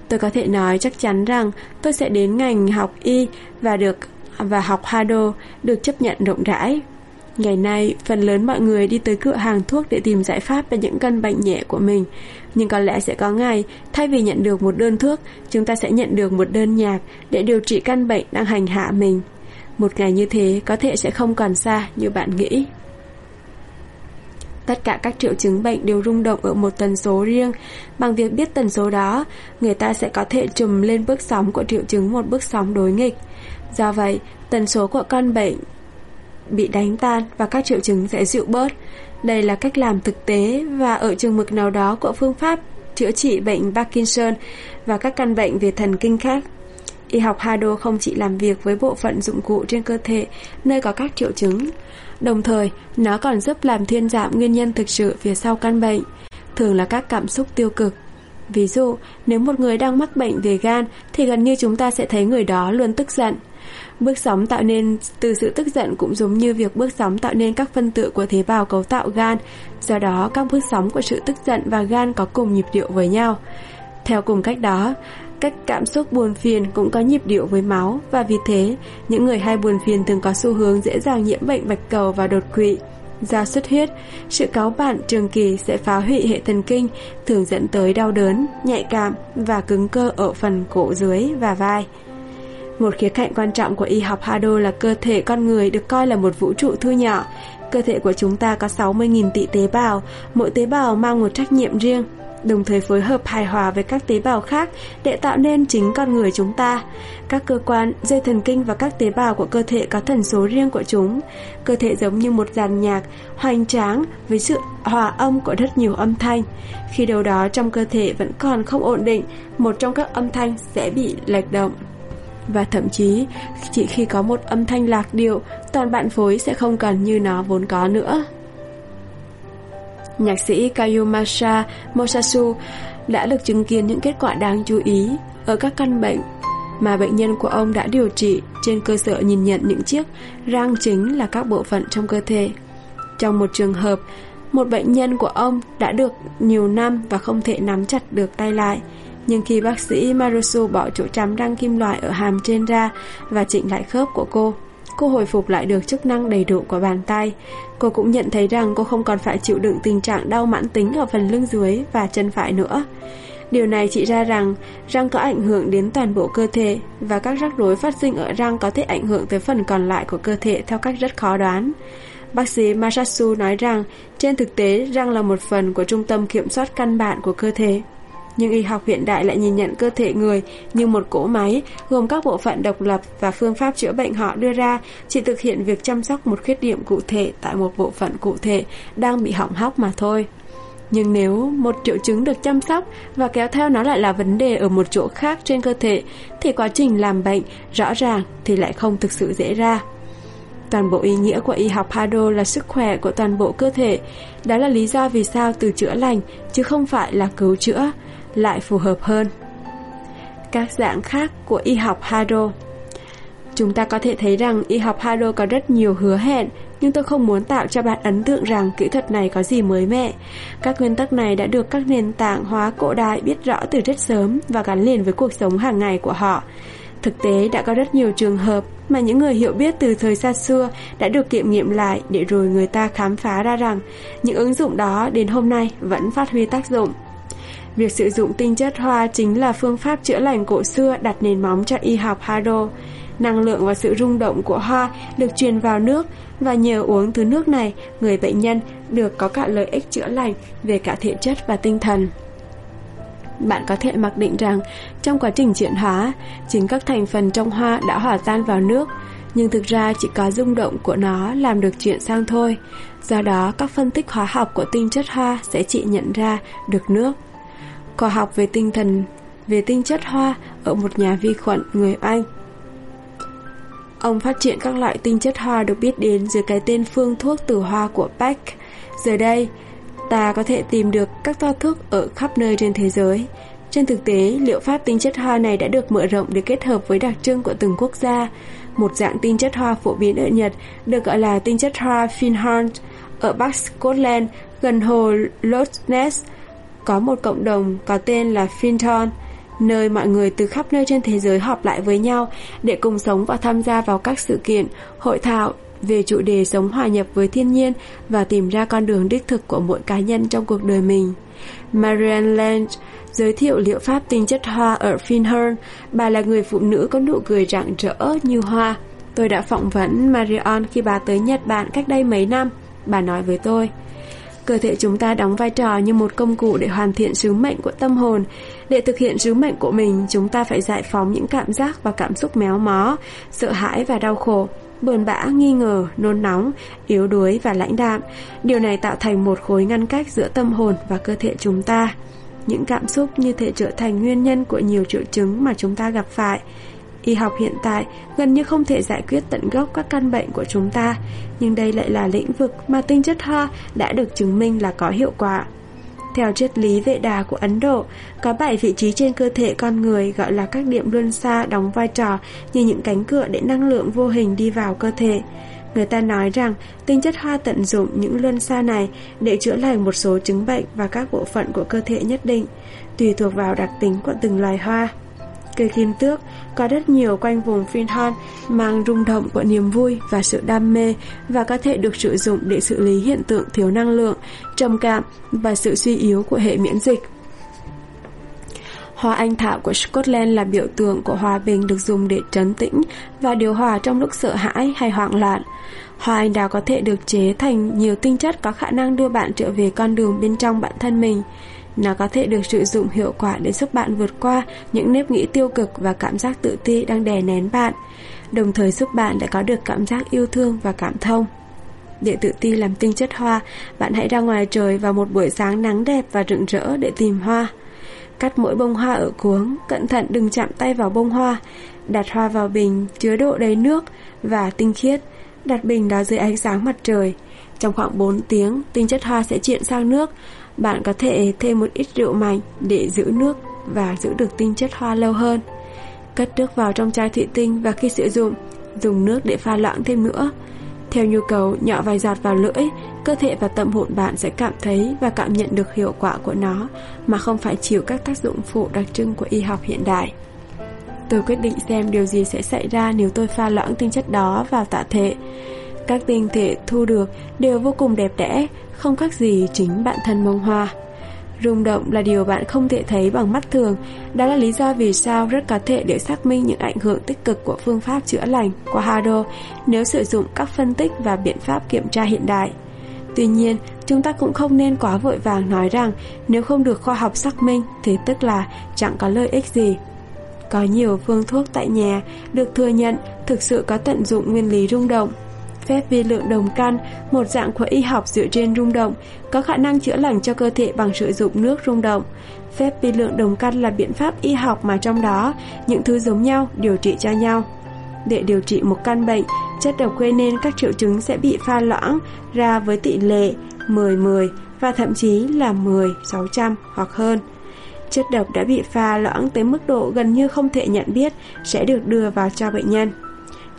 Speaker 1: Tôi có thể nói chắc chắn rằng tôi sẽ đến ngành học y và được và học Hado được chấp nhận rộng rãi Ngày nay, phần lớn mọi người đi tới cửa hàng thuốc để tìm giải pháp cho những căn bệnh nhẹ của mình. Nhưng có lẽ sẽ có ngày, thay vì nhận được một đơn thuốc, chúng ta sẽ nhận được một đơn nhạc để điều trị căn bệnh đang hành hạ mình. Một ngày như thế có thể sẽ không còn xa như bạn nghĩ. Tất cả các triệu chứng bệnh đều rung động ở một tần số riêng. Bằng việc biết tần số đó, người ta sẽ có thể trùm lên bước sóng của triệu chứng một bước sóng đối nghịch. Do vậy, tần số của căn bệnh bị đánh tan và các triệu chứng sẽ dịu bớt. Đây là cách làm thực tế và ở trường mực nào đó của phương pháp chữa trị bệnh Parkinson và các căn bệnh về thần kinh khác. Y học Hado không chỉ làm việc với bộ phận dụng cụ trên cơ thể nơi có các triệu chứng, đồng thời nó còn giúp làm thuyên giảm nguyên nhân thực sự phía sau căn bệnh, thường là các cảm xúc tiêu cực. Ví dụ, nếu một người đang mắc bệnh về gan thì gần như chúng ta sẽ thấy người đó luôn tức giận. Bước sóng tạo nên từ sự tức giận cũng giống như việc bước sóng tạo nên các phân tử của tế bào cấu tạo gan, do đó các bước sóng của sự tức giận và gan có cùng nhịp điệu với nhau. Theo cùng cách đó, các cảm xúc buồn phiền cũng có nhịp điệu với máu và vì thế, những người hay buồn phiền thường có xu hướng dễ dàng nhiễm bệnh bạch cầu và đột quỵ. Do xuất huyết, sự cáo bản trường kỳ sẽ phá hủy hệ thần kinh, thường dẫn tới đau đớn, nhạy cảm và cứng cơ ở phần cổ dưới và vai. Một khía cạnh quan trọng của y học Hado là cơ thể con người được coi là một vũ trụ thu nhỏ. Cơ thể của chúng ta có 60.000 tỷ tế bào, mỗi tế bào mang một trách nhiệm riêng, đồng thời phối hợp hài hòa với các tế bào khác để tạo nên chính con người chúng ta. Các cơ quan, dây thần kinh và các tế bào của cơ thể có thần số riêng của chúng. Cơ thể giống như một dàn nhạc hoành tráng với sự hòa âm của rất nhiều âm thanh. Khi đâu đó trong cơ thể vẫn còn không ổn định, một trong các âm thanh sẽ bị lệch động và thậm chí chỉ khi có một âm thanh lạc điệu, toàn bạn phối sẽ không còn như nó vốn có nữa. Nhạc sĩ Kayumasa Mosasu đã được chứng kiến những kết quả đáng chú ý ở các căn bệnh mà bệnh nhân của ông đã điều trị trên cơ sở nhìn nhận những chiếc răng chính là các bộ phận trong cơ thể. Trong một trường hợp, một bệnh nhân của ông đã được nhiều năm và không thể nắm chặt được tay lại. Nhưng khi bác sĩ Marusu bỏ chỗ chấm răng kim loại ở hàm trên ra và chỉnh lại khớp của cô, cô hồi phục lại được chức năng đầy đủ của bàn tay. Cô cũng nhận thấy rằng cô không còn phải chịu đựng tình trạng đau mãn tính ở phần lưng dưới và chân phải nữa. Điều này chỉ ra rằng răng có ảnh hưởng đến toàn bộ cơ thể và các rắc rối phát sinh ở răng có thể ảnh hưởng tới phần còn lại của cơ thể theo cách rất khó đoán. Bác sĩ Masatsu nói rằng trên thực tế răng là một phần của trung tâm kiểm soát căn bản của cơ thể nhưng y học hiện đại lại nhìn nhận cơ thể người như một cỗ máy, gồm các bộ phận độc lập và phương pháp chữa bệnh họ đưa ra, chỉ thực hiện việc chăm sóc một khuyết điểm cụ thể tại một bộ phận cụ thể đang bị hỏng hóc mà thôi. Nhưng nếu một triệu chứng được chăm sóc và kéo theo nó lại là vấn đề ở một chỗ khác trên cơ thể, thì quá trình làm bệnh rõ ràng thì lại không thực sự dễ ra. Toàn bộ ý nghĩa của y học Hado là sức khỏe của toàn bộ cơ thể. Đó là lý do vì sao từ chữa lành, chứ không phải là cứu chữa lại phù hợp hơn. Các dạng khác của y học Hado Chúng ta có thể thấy rằng y học Hado có rất nhiều hứa hẹn, nhưng tôi không muốn tạo cho bạn ấn tượng rằng kỹ thuật này có gì mới mẻ. Các nguyên tắc này đã được các nền tảng hóa cổ đại biết rõ từ rất sớm và gắn liền với cuộc sống hàng ngày của họ. Thực tế đã có rất nhiều trường hợp mà những người hiểu biết từ thời xa xưa đã được kiểm nghiệm lại để rồi người ta khám phá ra rằng những ứng dụng đó đến hôm nay vẫn phát huy tác dụng. Việc sử dụng tinh chất hoa chính là phương pháp chữa lành cổ xưa đặt nền móng cho y học Hado. Năng lượng và sự rung động của hoa được truyền vào nước và nhờ uống thứ nước này, người bệnh nhân được có cả lợi ích chữa lành về cả thể chất và tinh thần. Bạn có thể mặc định rằng trong quá trình chuyển hóa, chính các thành phần trong hoa đã hòa tan vào nước, nhưng thực ra chỉ có rung động của nó làm được chuyện sang thôi. Do đó, các phân tích hóa học của tinh chất hoa sẽ chỉ nhận ra được nước khoa học về tinh thần về tinh chất hoa ở một nhà vi khuẩn người Anh. Ông phát triển các loại tinh chất hoa được biết đến dưới cái tên phương thuốc từ hoa của Beck. Giờ đây, ta có thể tìm được các toa thuốc ở khắp nơi trên thế giới. Trên thực tế, liệu pháp tinh chất hoa này đã được mở rộng để kết hợp với đặc trưng của từng quốc gia. Một dạng tinh chất hoa phổ biến ở Nhật được gọi là tinh chất hoa Finhorn ở Bắc Scotland gần hồ Loch Ness có một cộng đồng có tên là Finton, nơi mọi người từ khắp nơi trên thế giới họp lại với nhau để cùng sống và tham gia vào các sự kiện, hội thảo về chủ đề sống hòa nhập với thiên nhiên và tìm ra con đường đích thực của mỗi cá nhân trong cuộc đời mình. Marianne Lange giới thiệu liệu pháp tinh chất hoa ở Finhern. Bà là người phụ nữ có nụ cười rạng rỡ như hoa. Tôi đã phỏng vấn Marion khi bà tới Nhật Bản cách đây mấy năm. Bà nói với tôi, cơ thể chúng ta đóng vai trò như một công cụ để hoàn thiện sứ mệnh của tâm hồn. Để thực hiện sứ mệnh của mình, chúng ta phải giải phóng những cảm giác và cảm xúc méo mó, sợ hãi và đau khổ buồn bã, nghi ngờ, nôn nóng, yếu đuối và lãnh đạm. Điều này tạo thành một khối ngăn cách giữa tâm hồn và cơ thể chúng ta. Những cảm xúc như thể trở thành nguyên nhân của nhiều triệu chứng mà chúng ta gặp phải. Y học hiện tại gần như không thể giải quyết tận gốc các căn bệnh của chúng ta, nhưng đây lại là lĩnh vực mà tinh chất hoa đã được chứng minh là có hiệu quả. Theo triết lý vệ đà của Ấn Độ, có 7 vị trí trên cơ thể con người gọi là các điểm luân xa đóng vai trò như những cánh cửa để năng lượng vô hình đi vào cơ thể. Người ta nói rằng tinh chất hoa tận dụng những luân xa này để chữa lành một số chứng bệnh và các bộ phận của cơ thể nhất định, tùy thuộc vào đặc tính của từng loài hoa. Cây kim tước có rất nhiều quanh vùng Finhorn mang rung động của niềm vui và sự đam mê và có thể được sử dụng để xử lý hiện tượng thiếu năng lượng, trầm cảm và sự suy yếu của hệ miễn dịch. Hoa anh thảo của Scotland là biểu tượng của hòa bình được dùng để trấn tĩnh và điều hòa trong lúc sợ hãi hay hoảng loạn. Hoa anh đào có thể được chế thành nhiều tinh chất có khả năng đưa bạn trở về con đường bên trong bản thân mình. Nó có thể được sử dụng hiệu quả để giúp bạn vượt qua những nếp nghĩ tiêu cực và cảm giác tự ti đang đè nén bạn, đồng thời giúp bạn lại có được cảm giác yêu thương và cảm thông. Để tự ti làm tinh chất hoa, bạn hãy ra ngoài trời vào một buổi sáng nắng đẹp và rực rỡ để tìm hoa. Cắt mỗi bông hoa ở cuống, cẩn thận đừng chạm tay vào bông hoa. Đặt hoa vào bình, chứa độ đầy nước và tinh khiết. Đặt bình đó dưới ánh sáng mặt trời. Trong khoảng 4 tiếng, tinh chất hoa sẽ chuyển sang nước. Bạn có thể thêm một ít rượu mạnh để giữ nước và giữ được tinh chất hoa lâu hơn. Cất nước vào trong chai thủy tinh và khi sử dụng, dùng nước để pha loãng thêm nữa. Theo nhu cầu, nhỏ vài giọt vào lưỡi, cơ thể và tâm hồn bạn sẽ cảm thấy và cảm nhận được hiệu quả của nó mà không phải chịu các tác dụng phụ đặc trưng của y học hiện đại. Tôi quyết định xem điều gì sẽ xảy ra nếu tôi pha loãng tinh chất đó vào tạ thể. Các tinh thể thu được đều vô cùng đẹp đẽ, không khác gì chính bản thân bông hoa. Rung động là điều bạn không thể thấy bằng mắt thường, đó là lý do vì sao rất có thể để xác minh những ảnh hưởng tích cực của phương pháp chữa lành của Hado nếu sử dụng các phân tích và biện pháp kiểm tra hiện đại. Tuy nhiên, chúng ta cũng không nên quá vội vàng nói rằng nếu không được khoa học xác minh thì tức là chẳng có lợi ích gì. Có nhiều phương thuốc tại nhà được thừa nhận thực sự có tận dụng nguyên lý rung động phép vi lượng đồng căn, một dạng của y học dựa trên rung động, có khả năng chữa lành cho cơ thể bằng sử dụng nước rung động. Phép vi lượng đồng căn là biện pháp y học mà trong đó những thứ giống nhau điều trị cho nhau. Để điều trị một căn bệnh, chất độc gây nên các triệu chứng sẽ bị pha loãng ra với tỷ lệ 10-10 và thậm chí là 10-600 hoặc hơn. Chất độc đã bị pha loãng tới mức độ gần như không thể nhận biết sẽ được đưa vào cho bệnh nhân.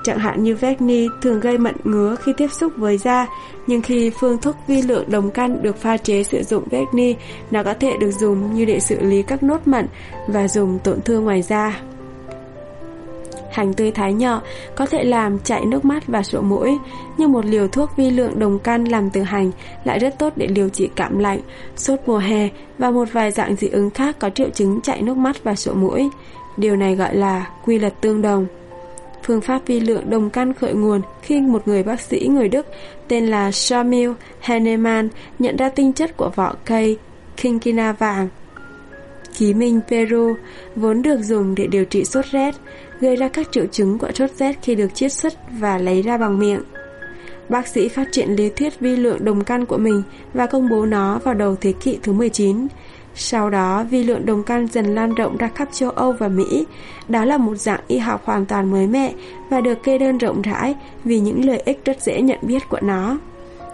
Speaker 1: Chẳng hạn như Vecni thường gây mận ngứa khi tiếp xúc với da, nhưng khi phương thuốc vi lượng đồng căn được pha chế sử dụng Vecni, nó có thể được dùng như để xử lý các nốt mận và dùng tổn thương ngoài da. Hành tươi thái nhỏ có thể làm chảy nước mắt và sổ mũi, nhưng một liều thuốc vi lượng đồng căn làm từ hành lại rất tốt để điều trị cảm lạnh, sốt mùa hè và một vài dạng dị ứng khác có triệu chứng chảy nước mắt và sổ mũi. Điều này gọi là quy luật tương đồng. Phương pháp vi lượng đồng căn khởi nguồn khi một người bác sĩ người Đức tên là Samuel Hahnemann nhận ra tinh chất của vỏ cây Kinkina vàng. Ký minh Peru vốn được dùng để điều trị sốt rét, gây ra các triệu chứng của sốt rét khi được chiết xuất và lấy ra bằng miệng. Bác sĩ phát triển lý thuyết vi lượng đồng căn của mình và công bố nó vào đầu thế kỷ thứ 19. Sau đó, vi lượng đồng căn dần lan rộng ra khắp châu Âu và Mỹ. Đó là một dạng y học hoàn toàn mới mẻ và được kê đơn rộng rãi vì những lợi ích rất dễ nhận biết của nó.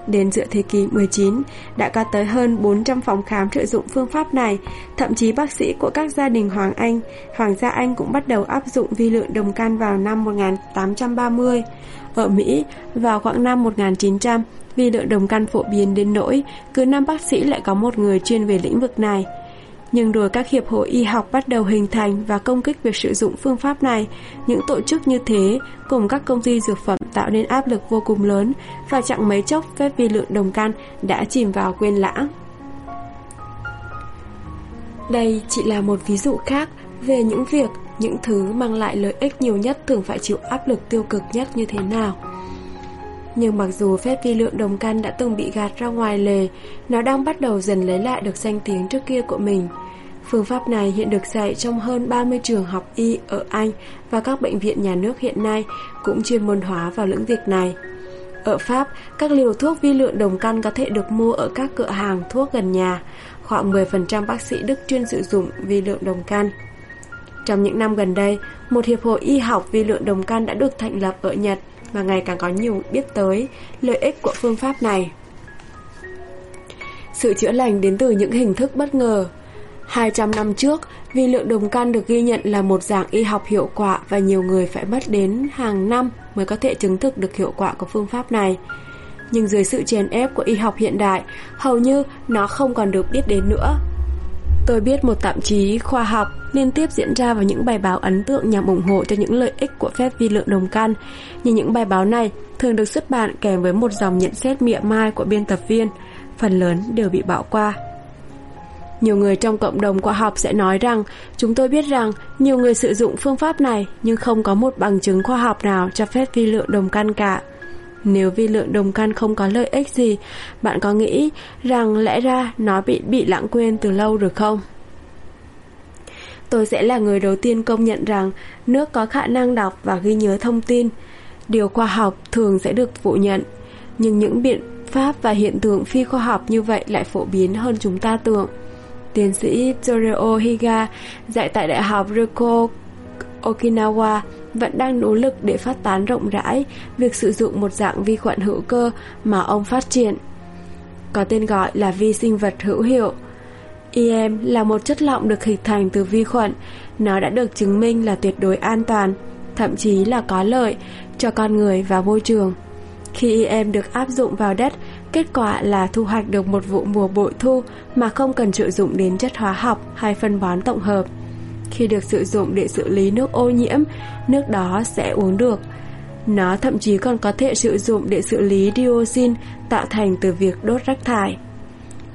Speaker 1: Đến giữa thế kỷ 19, đã có tới hơn 400 phòng khám sử dụng phương pháp này, thậm chí bác sĩ của các gia đình Hoàng Anh, Hoàng gia Anh cũng bắt đầu áp dụng vi lượng đồng căn vào năm 1830. Ở Mỹ, vào khoảng năm 1900, vi lượng đồng căn phổ biến đến nỗi cứ năm bác sĩ lại có một người chuyên về lĩnh vực này. Nhưng rồi các hiệp hội y học bắt đầu hình thành và công kích việc sử dụng phương pháp này. Những tổ chức như thế cùng các công ty dược phẩm tạo nên áp lực vô cùng lớn và chẳng mấy chốc phép vi lượng đồng can đã chìm vào quên lãng. Đây chỉ là một ví dụ khác về những việc, những thứ mang lại lợi ích nhiều nhất thường phải chịu áp lực tiêu cực nhất như thế nào. Nhưng mặc dù phép vi lượng đồng căn đã từng bị gạt ra ngoài lề, nó đang bắt đầu dần lấy lại được danh tiếng trước kia của mình. Phương pháp này hiện được dạy trong hơn 30 trường học y ở Anh và các bệnh viện nhà nước hiện nay cũng chuyên môn hóa vào lĩnh vực này. Ở Pháp, các liều thuốc vi lượng đồng căn có thể được mua ở các cửa hàng thuốc gần nhà. Khoảng 10% bác sĩ Đức chuyên sử dụng vi lượng đồng căn. Trong những năm gần đây, một hiệp hội y học vi lượng đồng căn đã được thành lập ở Nhật và ngày càng có nhiều biết tới lợi ích của phương pháp này. Sự chữa lành đến từ những hình thức bất ngờ. 200 năm trước, vi lượng đồng căn được ghi nhận là một dạng y học hiệu quả và nhiều người phải mất đến hàng năm mới có thể chứng thực được hiệu quả của phương pháp này. Nhưng dưới sự chèn ép của y học hiện đại, hầu như nó không còn được biết đến nữa. Tôi biết một tạp chí khoa học liên tiếp diễn ra vào những bài báo ấn tượng nhằm ủng hộ cho những lợi ích của phép vi lượng đồng căn. Nhưng những bài báo này thường được xuất bản kèm với một dòng nhận xét mỉa mai của biên tập viên, phần lớn đều bị bỏ qua. Nhiều người trong cộng đồng khoa học sẽ nói rằng chúng tôi biết rằng nhiều người sử dụng phương pháp này nhưng không có một bằng chứng khoa học nào cho phép vi lượng đồng căn cả. Nếu vi lượng đồng căn không có lợi ích gì, bạn có nghĩ rằng lẽ ra nó bị bị lãng quên từ lâu rồi không? Tôi sẽ là người đầu tiên công nhận rằng nước có khả năng đọc và ghi nhớ thông tin. Điều khoa học thường sẽ được phủ nhận, nhưng những biện pháp và hiện tượng phi khoa học như vậy lại phổ biến hơn chúng ta tưởng. Tiến sĩ Torio Higa dạy tại Đại học Ryoko Okinawa vẫn đang nỗ lực để phát tán rộng rãi việc sử dụng một dạng vi khuẩn hữu cơ mà ông phát triển. Có tên gọi là vi sinh vật hữu hiệu. IM là một chất lỏng được hình thành từ vi khuẩn. Nó đã được chứng minh là tuyệt đối an toàn, thậm chí là có lợi cho con người và môi trường. Khi IM được áp dụng vào đất, kết quả là thu hoạch được một vụ mùa bội thu mà không cần sử dụng đến chất hóa học hay phân bón tổng hợp. Khi được sử dụng để xử lý nước ô nhiễm, nước đó sẽ uống được. Nó thậm chí còn có thể sử dụng để xử lý dioxin tạo thành từ việc đốt rác thải.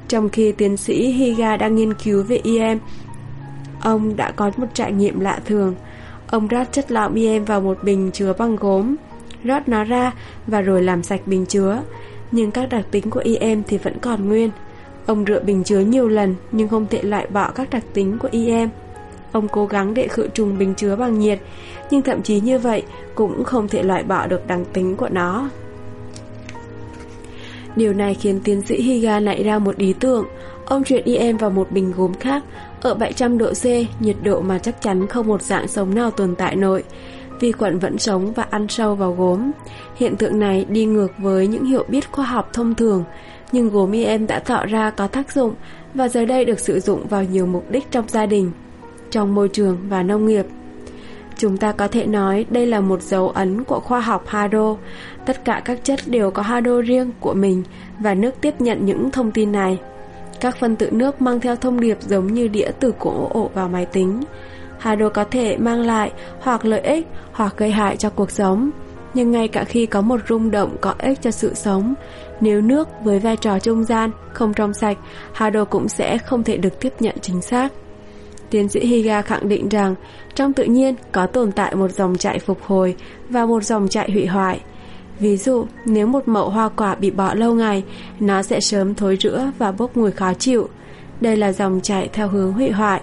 Speaker 1: Trong khi tiến sĩ Higa đang nghiên cứu về EM, ông đã có một trải nghiệm lạ thường. Ông rót chất lỏng EM vào một bình chứa bằng gốm, rót nó ra và rồi làm sạch bình chứa. Nhưng các đặc tính của EM thì vẫn còn nguyên. Ông rửa bình chứa nhiều lần nhưng không thể loại bỏ các đặc tính của EM. Ông cố gắng để khử trùng bình chứa bằng nhiệt, nhưng thậm chí như vậy cũng không thể loại bỏ được đặc tính của nó. Điều này khiến tiến sĩ Higa nảy ra một ý tưởng. Ông chuyển IM vào một bình gốm khác, ở 700 độ C, nhiệt độ mà chắc chắn không một dạng sống nào tồn tại nổi. Vi khuẩn vẫn sống và ăn sâu vào gốm. Hiện tượng này đi ngược với những hiểu biết khoa học thông thường, nhưng gốm IM đã tạo ra có tác dụng và giờ đây được sử dụng vào nhiều mục đích trong gia đình trong môi trường và nông nghiệp. Chúng ta có thể nói đây là một dấu ấn của khoa học Hado. Tất cả các chất đều có Hado riêng của mình và nước tiếp nhận những thông tin này. Các phân tử nước mang theo thông điệp giống như đĩa từ cổ ổ vào máy tính. Hado có thể mang lại hoặc lợi ích hoặc gây hại cho cuộc sống. Nhưng ngay cả khi có một rung động có ích cho sự sống, nếu nước với vai trò trung gian không trong sạch, Hado cũng sẽ không thể được tiếp nhận chính xác. Tiến sĩ Higa khẳng định rằng trong tự nhiên có tồn tại một dòng chảy phục hồi và một dòng chảy hủy hoại. Ví dụ, nếu một mẫu hoa quả bị bỏ lâu ngày, nó sẽ sớm thối rữa và bốc mùi khó chịu. Đây là dòng chảy theo hướng hủy hoại,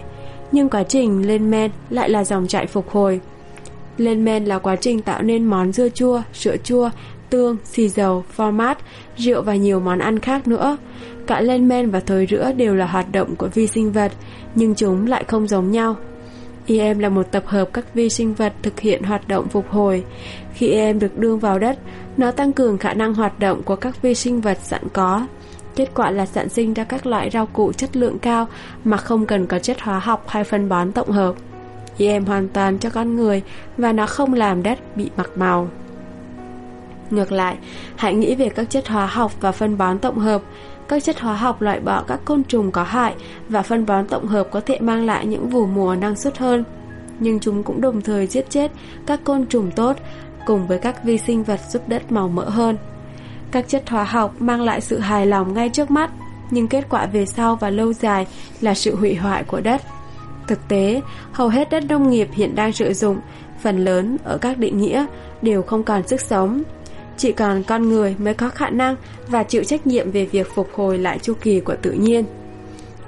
Speaker 1: nhưng quá trình lên men lại là dòng chảy phục hồi. Lên men là quá trình tạo nên món dưa chua, sữa chua, tương, xì dầu, format, rượu và nhiều món ăn khác nữa. Cả lên men và thối rữa đều là hoạt động của vi sinh vật, nhưng chúng lại không giống nhau. EM là một tập hợp các vi sinh vật thực hiện hoạt động phục hồi. Khi EM được đưa vào đất, nó tăng cường khả năng hoạt động của các vi sinh vật sẵn có. Kết quả là sản sinh ra các loại rau củ chất lượng cao mà không cần có chất hóa học hay phân bón tổng hợp. EM hoàn toàn cho con người và nó không làm đất bị mặc màu. Ngược lại, hãy nghĩ về các chất hóa học và phân bón tổng hợp. Các chất hóa học loại bỏ các côn trùng có hại và phân bón tổng hợp có thể mang lại những vụ mùa năng suất hơn. Nhưng chúng cũng đồng thời giết chết các côn trùng tốt cùng với các vi sinh vật giúp đất màu mỡ hơn. Các chất hóa học mang lại sự hài lòng ngay trước mắt, nhưng kết quả về sau và lâu dài là sự hủy hoại của đất. Thực tế, hầu hết đất nông nghiệp hiện đang sử dụng, phần lớn ở các định nghĩa đều không còn sức sống. Chỉ còn con người mới có khả năng và chịu trách nhiệm về việc phục hồi lại chu kỳ của tự nhiên.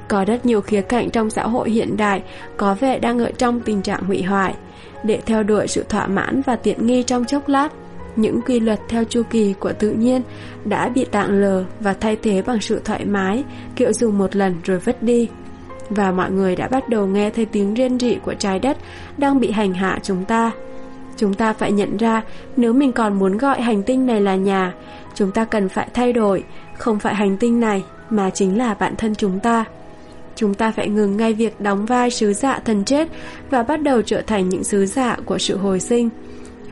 Speaker 1: Có rất nhiều khía cạnh trong xã hội hiện đại có vẻ đang ở trong tình trạng hủy hoại. Để theo đuổi sự thỏa mãn và tiện nghi trong chốc lát, những quy luật theo chu kỳ của tự nhiên đã bị tạng lờ và thay thế bằng sự thoải mái, kiểu dùng một lần rồi vứt đi. Và mọi người đã bắt đầu nghe thấy tiếng rên rỉ của trái đất đang bị hành hạ chúng ta. Chúng ta phải nhận ra nếu mình còn muốn gọi hành tinh này là nhà, chúng ta cần phải thay đổi, không phải hành tinh này mà chính là bản thân chúng ta. Chúng ta phải ngừng ngay việc đóng vai sứ giả thần chết và bắt đầu trở thành những sứ giả của sự hồi sinh.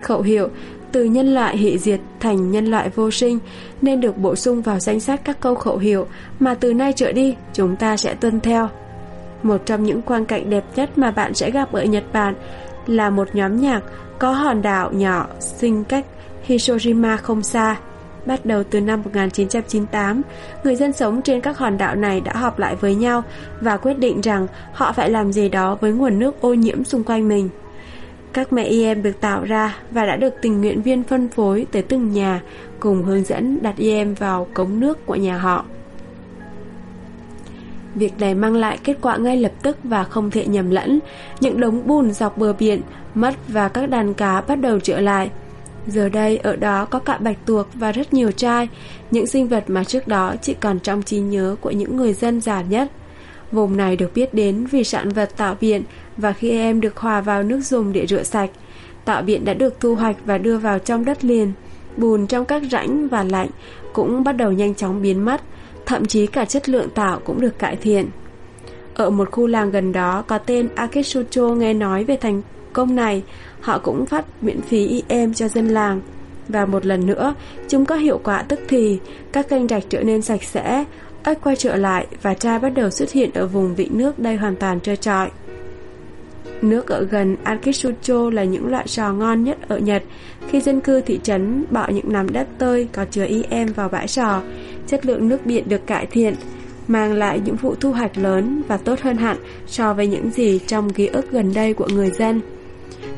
Speaker 1: Khẩu hiệu từ nhân loại hệ diệt thành nhân loại vô sinh nên được bổ sung vào danh sách các câu khẩu hiệu mà từ nay trở đi chúng ta sẽ tuân theo. Một trong những quang cảnh đẹp nhất mà bạn sẽ gặp ở Nhật Bản là một nhóm nhạc có hòn đảo nhỏ sinh cách Hiroshima không xa. Bắt đầu từ năm 1998, người dân sống trên các hòn đảo này đã họp lại với nhau và quyết định rằng họ phải làm gì đó với nguồn nước ô nhiễm xung quanh mình. Các mẹ em được tạo ra và đã được tình nguyện viên phân phối tới từng nhà cùng hướng dẫn đặt em vào cống nước của nhà họ. Việc này mang lại kết quả ngay lập tức và không thể nhầm lẫn. Những đống bùn dọc bờ biển mất và các đàn cá bắt đầu trở lại. Giờ đây ở đó có cả bạch tuộc và rất nhiều trai, những sinh vật mà trước đó chỉ còn trong trí nhớ của những người dân già nhất. Vùng này được biết đến vì sản vật tạo biển và khi em được hòa vào nước dùng để rửa sạch. Tạo biển đã được thu hoạch và đưa vào trong đất liền. Bùn trong các rãnh và lạnh cũng bắt đầu nhanh chóng biến mất, thậm chí cả chất lượng tạo cũng được cải thiện. Ở một khu làng gần đó có tên Aketsucho nghe nói về thành công này, họ cũng phát miễn phí IM cho dân làng. Và một lần nữa, chúng có hiệu quả tức thì, các kênh rạch trở nên sạch sẽ, ếch quay trở lại và trai bắt đầu xuất hiện ở vùng vị nước đây hoàn toàn trơ trọi. Nước ở gần Akitsucho là những loại sò ngon nhất ở Nhật. Khi dân cư thị trấn bỏ những nắm đất tơi có chứa IM vào bãi sò, chất lượng nước biển được cải thiện, mang lại những vụ thu hoạch lớn và tốt hơn hẳn so với những gì trong ký ức gần đây của người dân.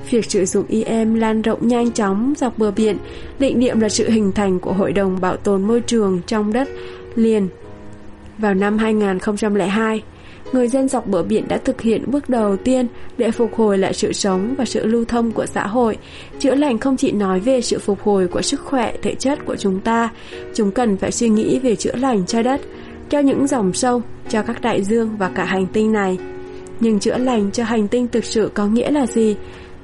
Speaker 1: Việc sử dụng IM lan rộng nhanh chóng dọc bờ biển, định điểm là sự hình thành của Hội đồng Bảo tồn Môi trường trong đất liền. Vào năm 2002, người dân dọc bờ biển đã thực hiện bước đầu tiên để phục hồi lại sự sống và sự lưu thông của xã hội. Chữa lành không chỉ nói về sự phục hồi của sức khỏe thể chất của chúng ta, chúng cần phải suy nghĩ về chữa lành cho đất, cho những dòng sông, cho các đại dương và cả hành tinh này. Nhưng chữa lành cho hành tinh thực sự có nghĩa là gì?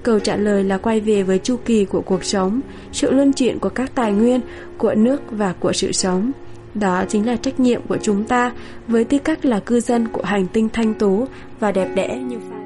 Speaker 1: Câu trả lời là quay về với chu kỳ của cuộc sống, sự luân chuyển của các tài nguyên, của nước và của sự sống. Đó chính là trách nhiệm của chúng ta với tư cách là cư dân của hành tinh thanh tú và đẹp đẽ như vậy.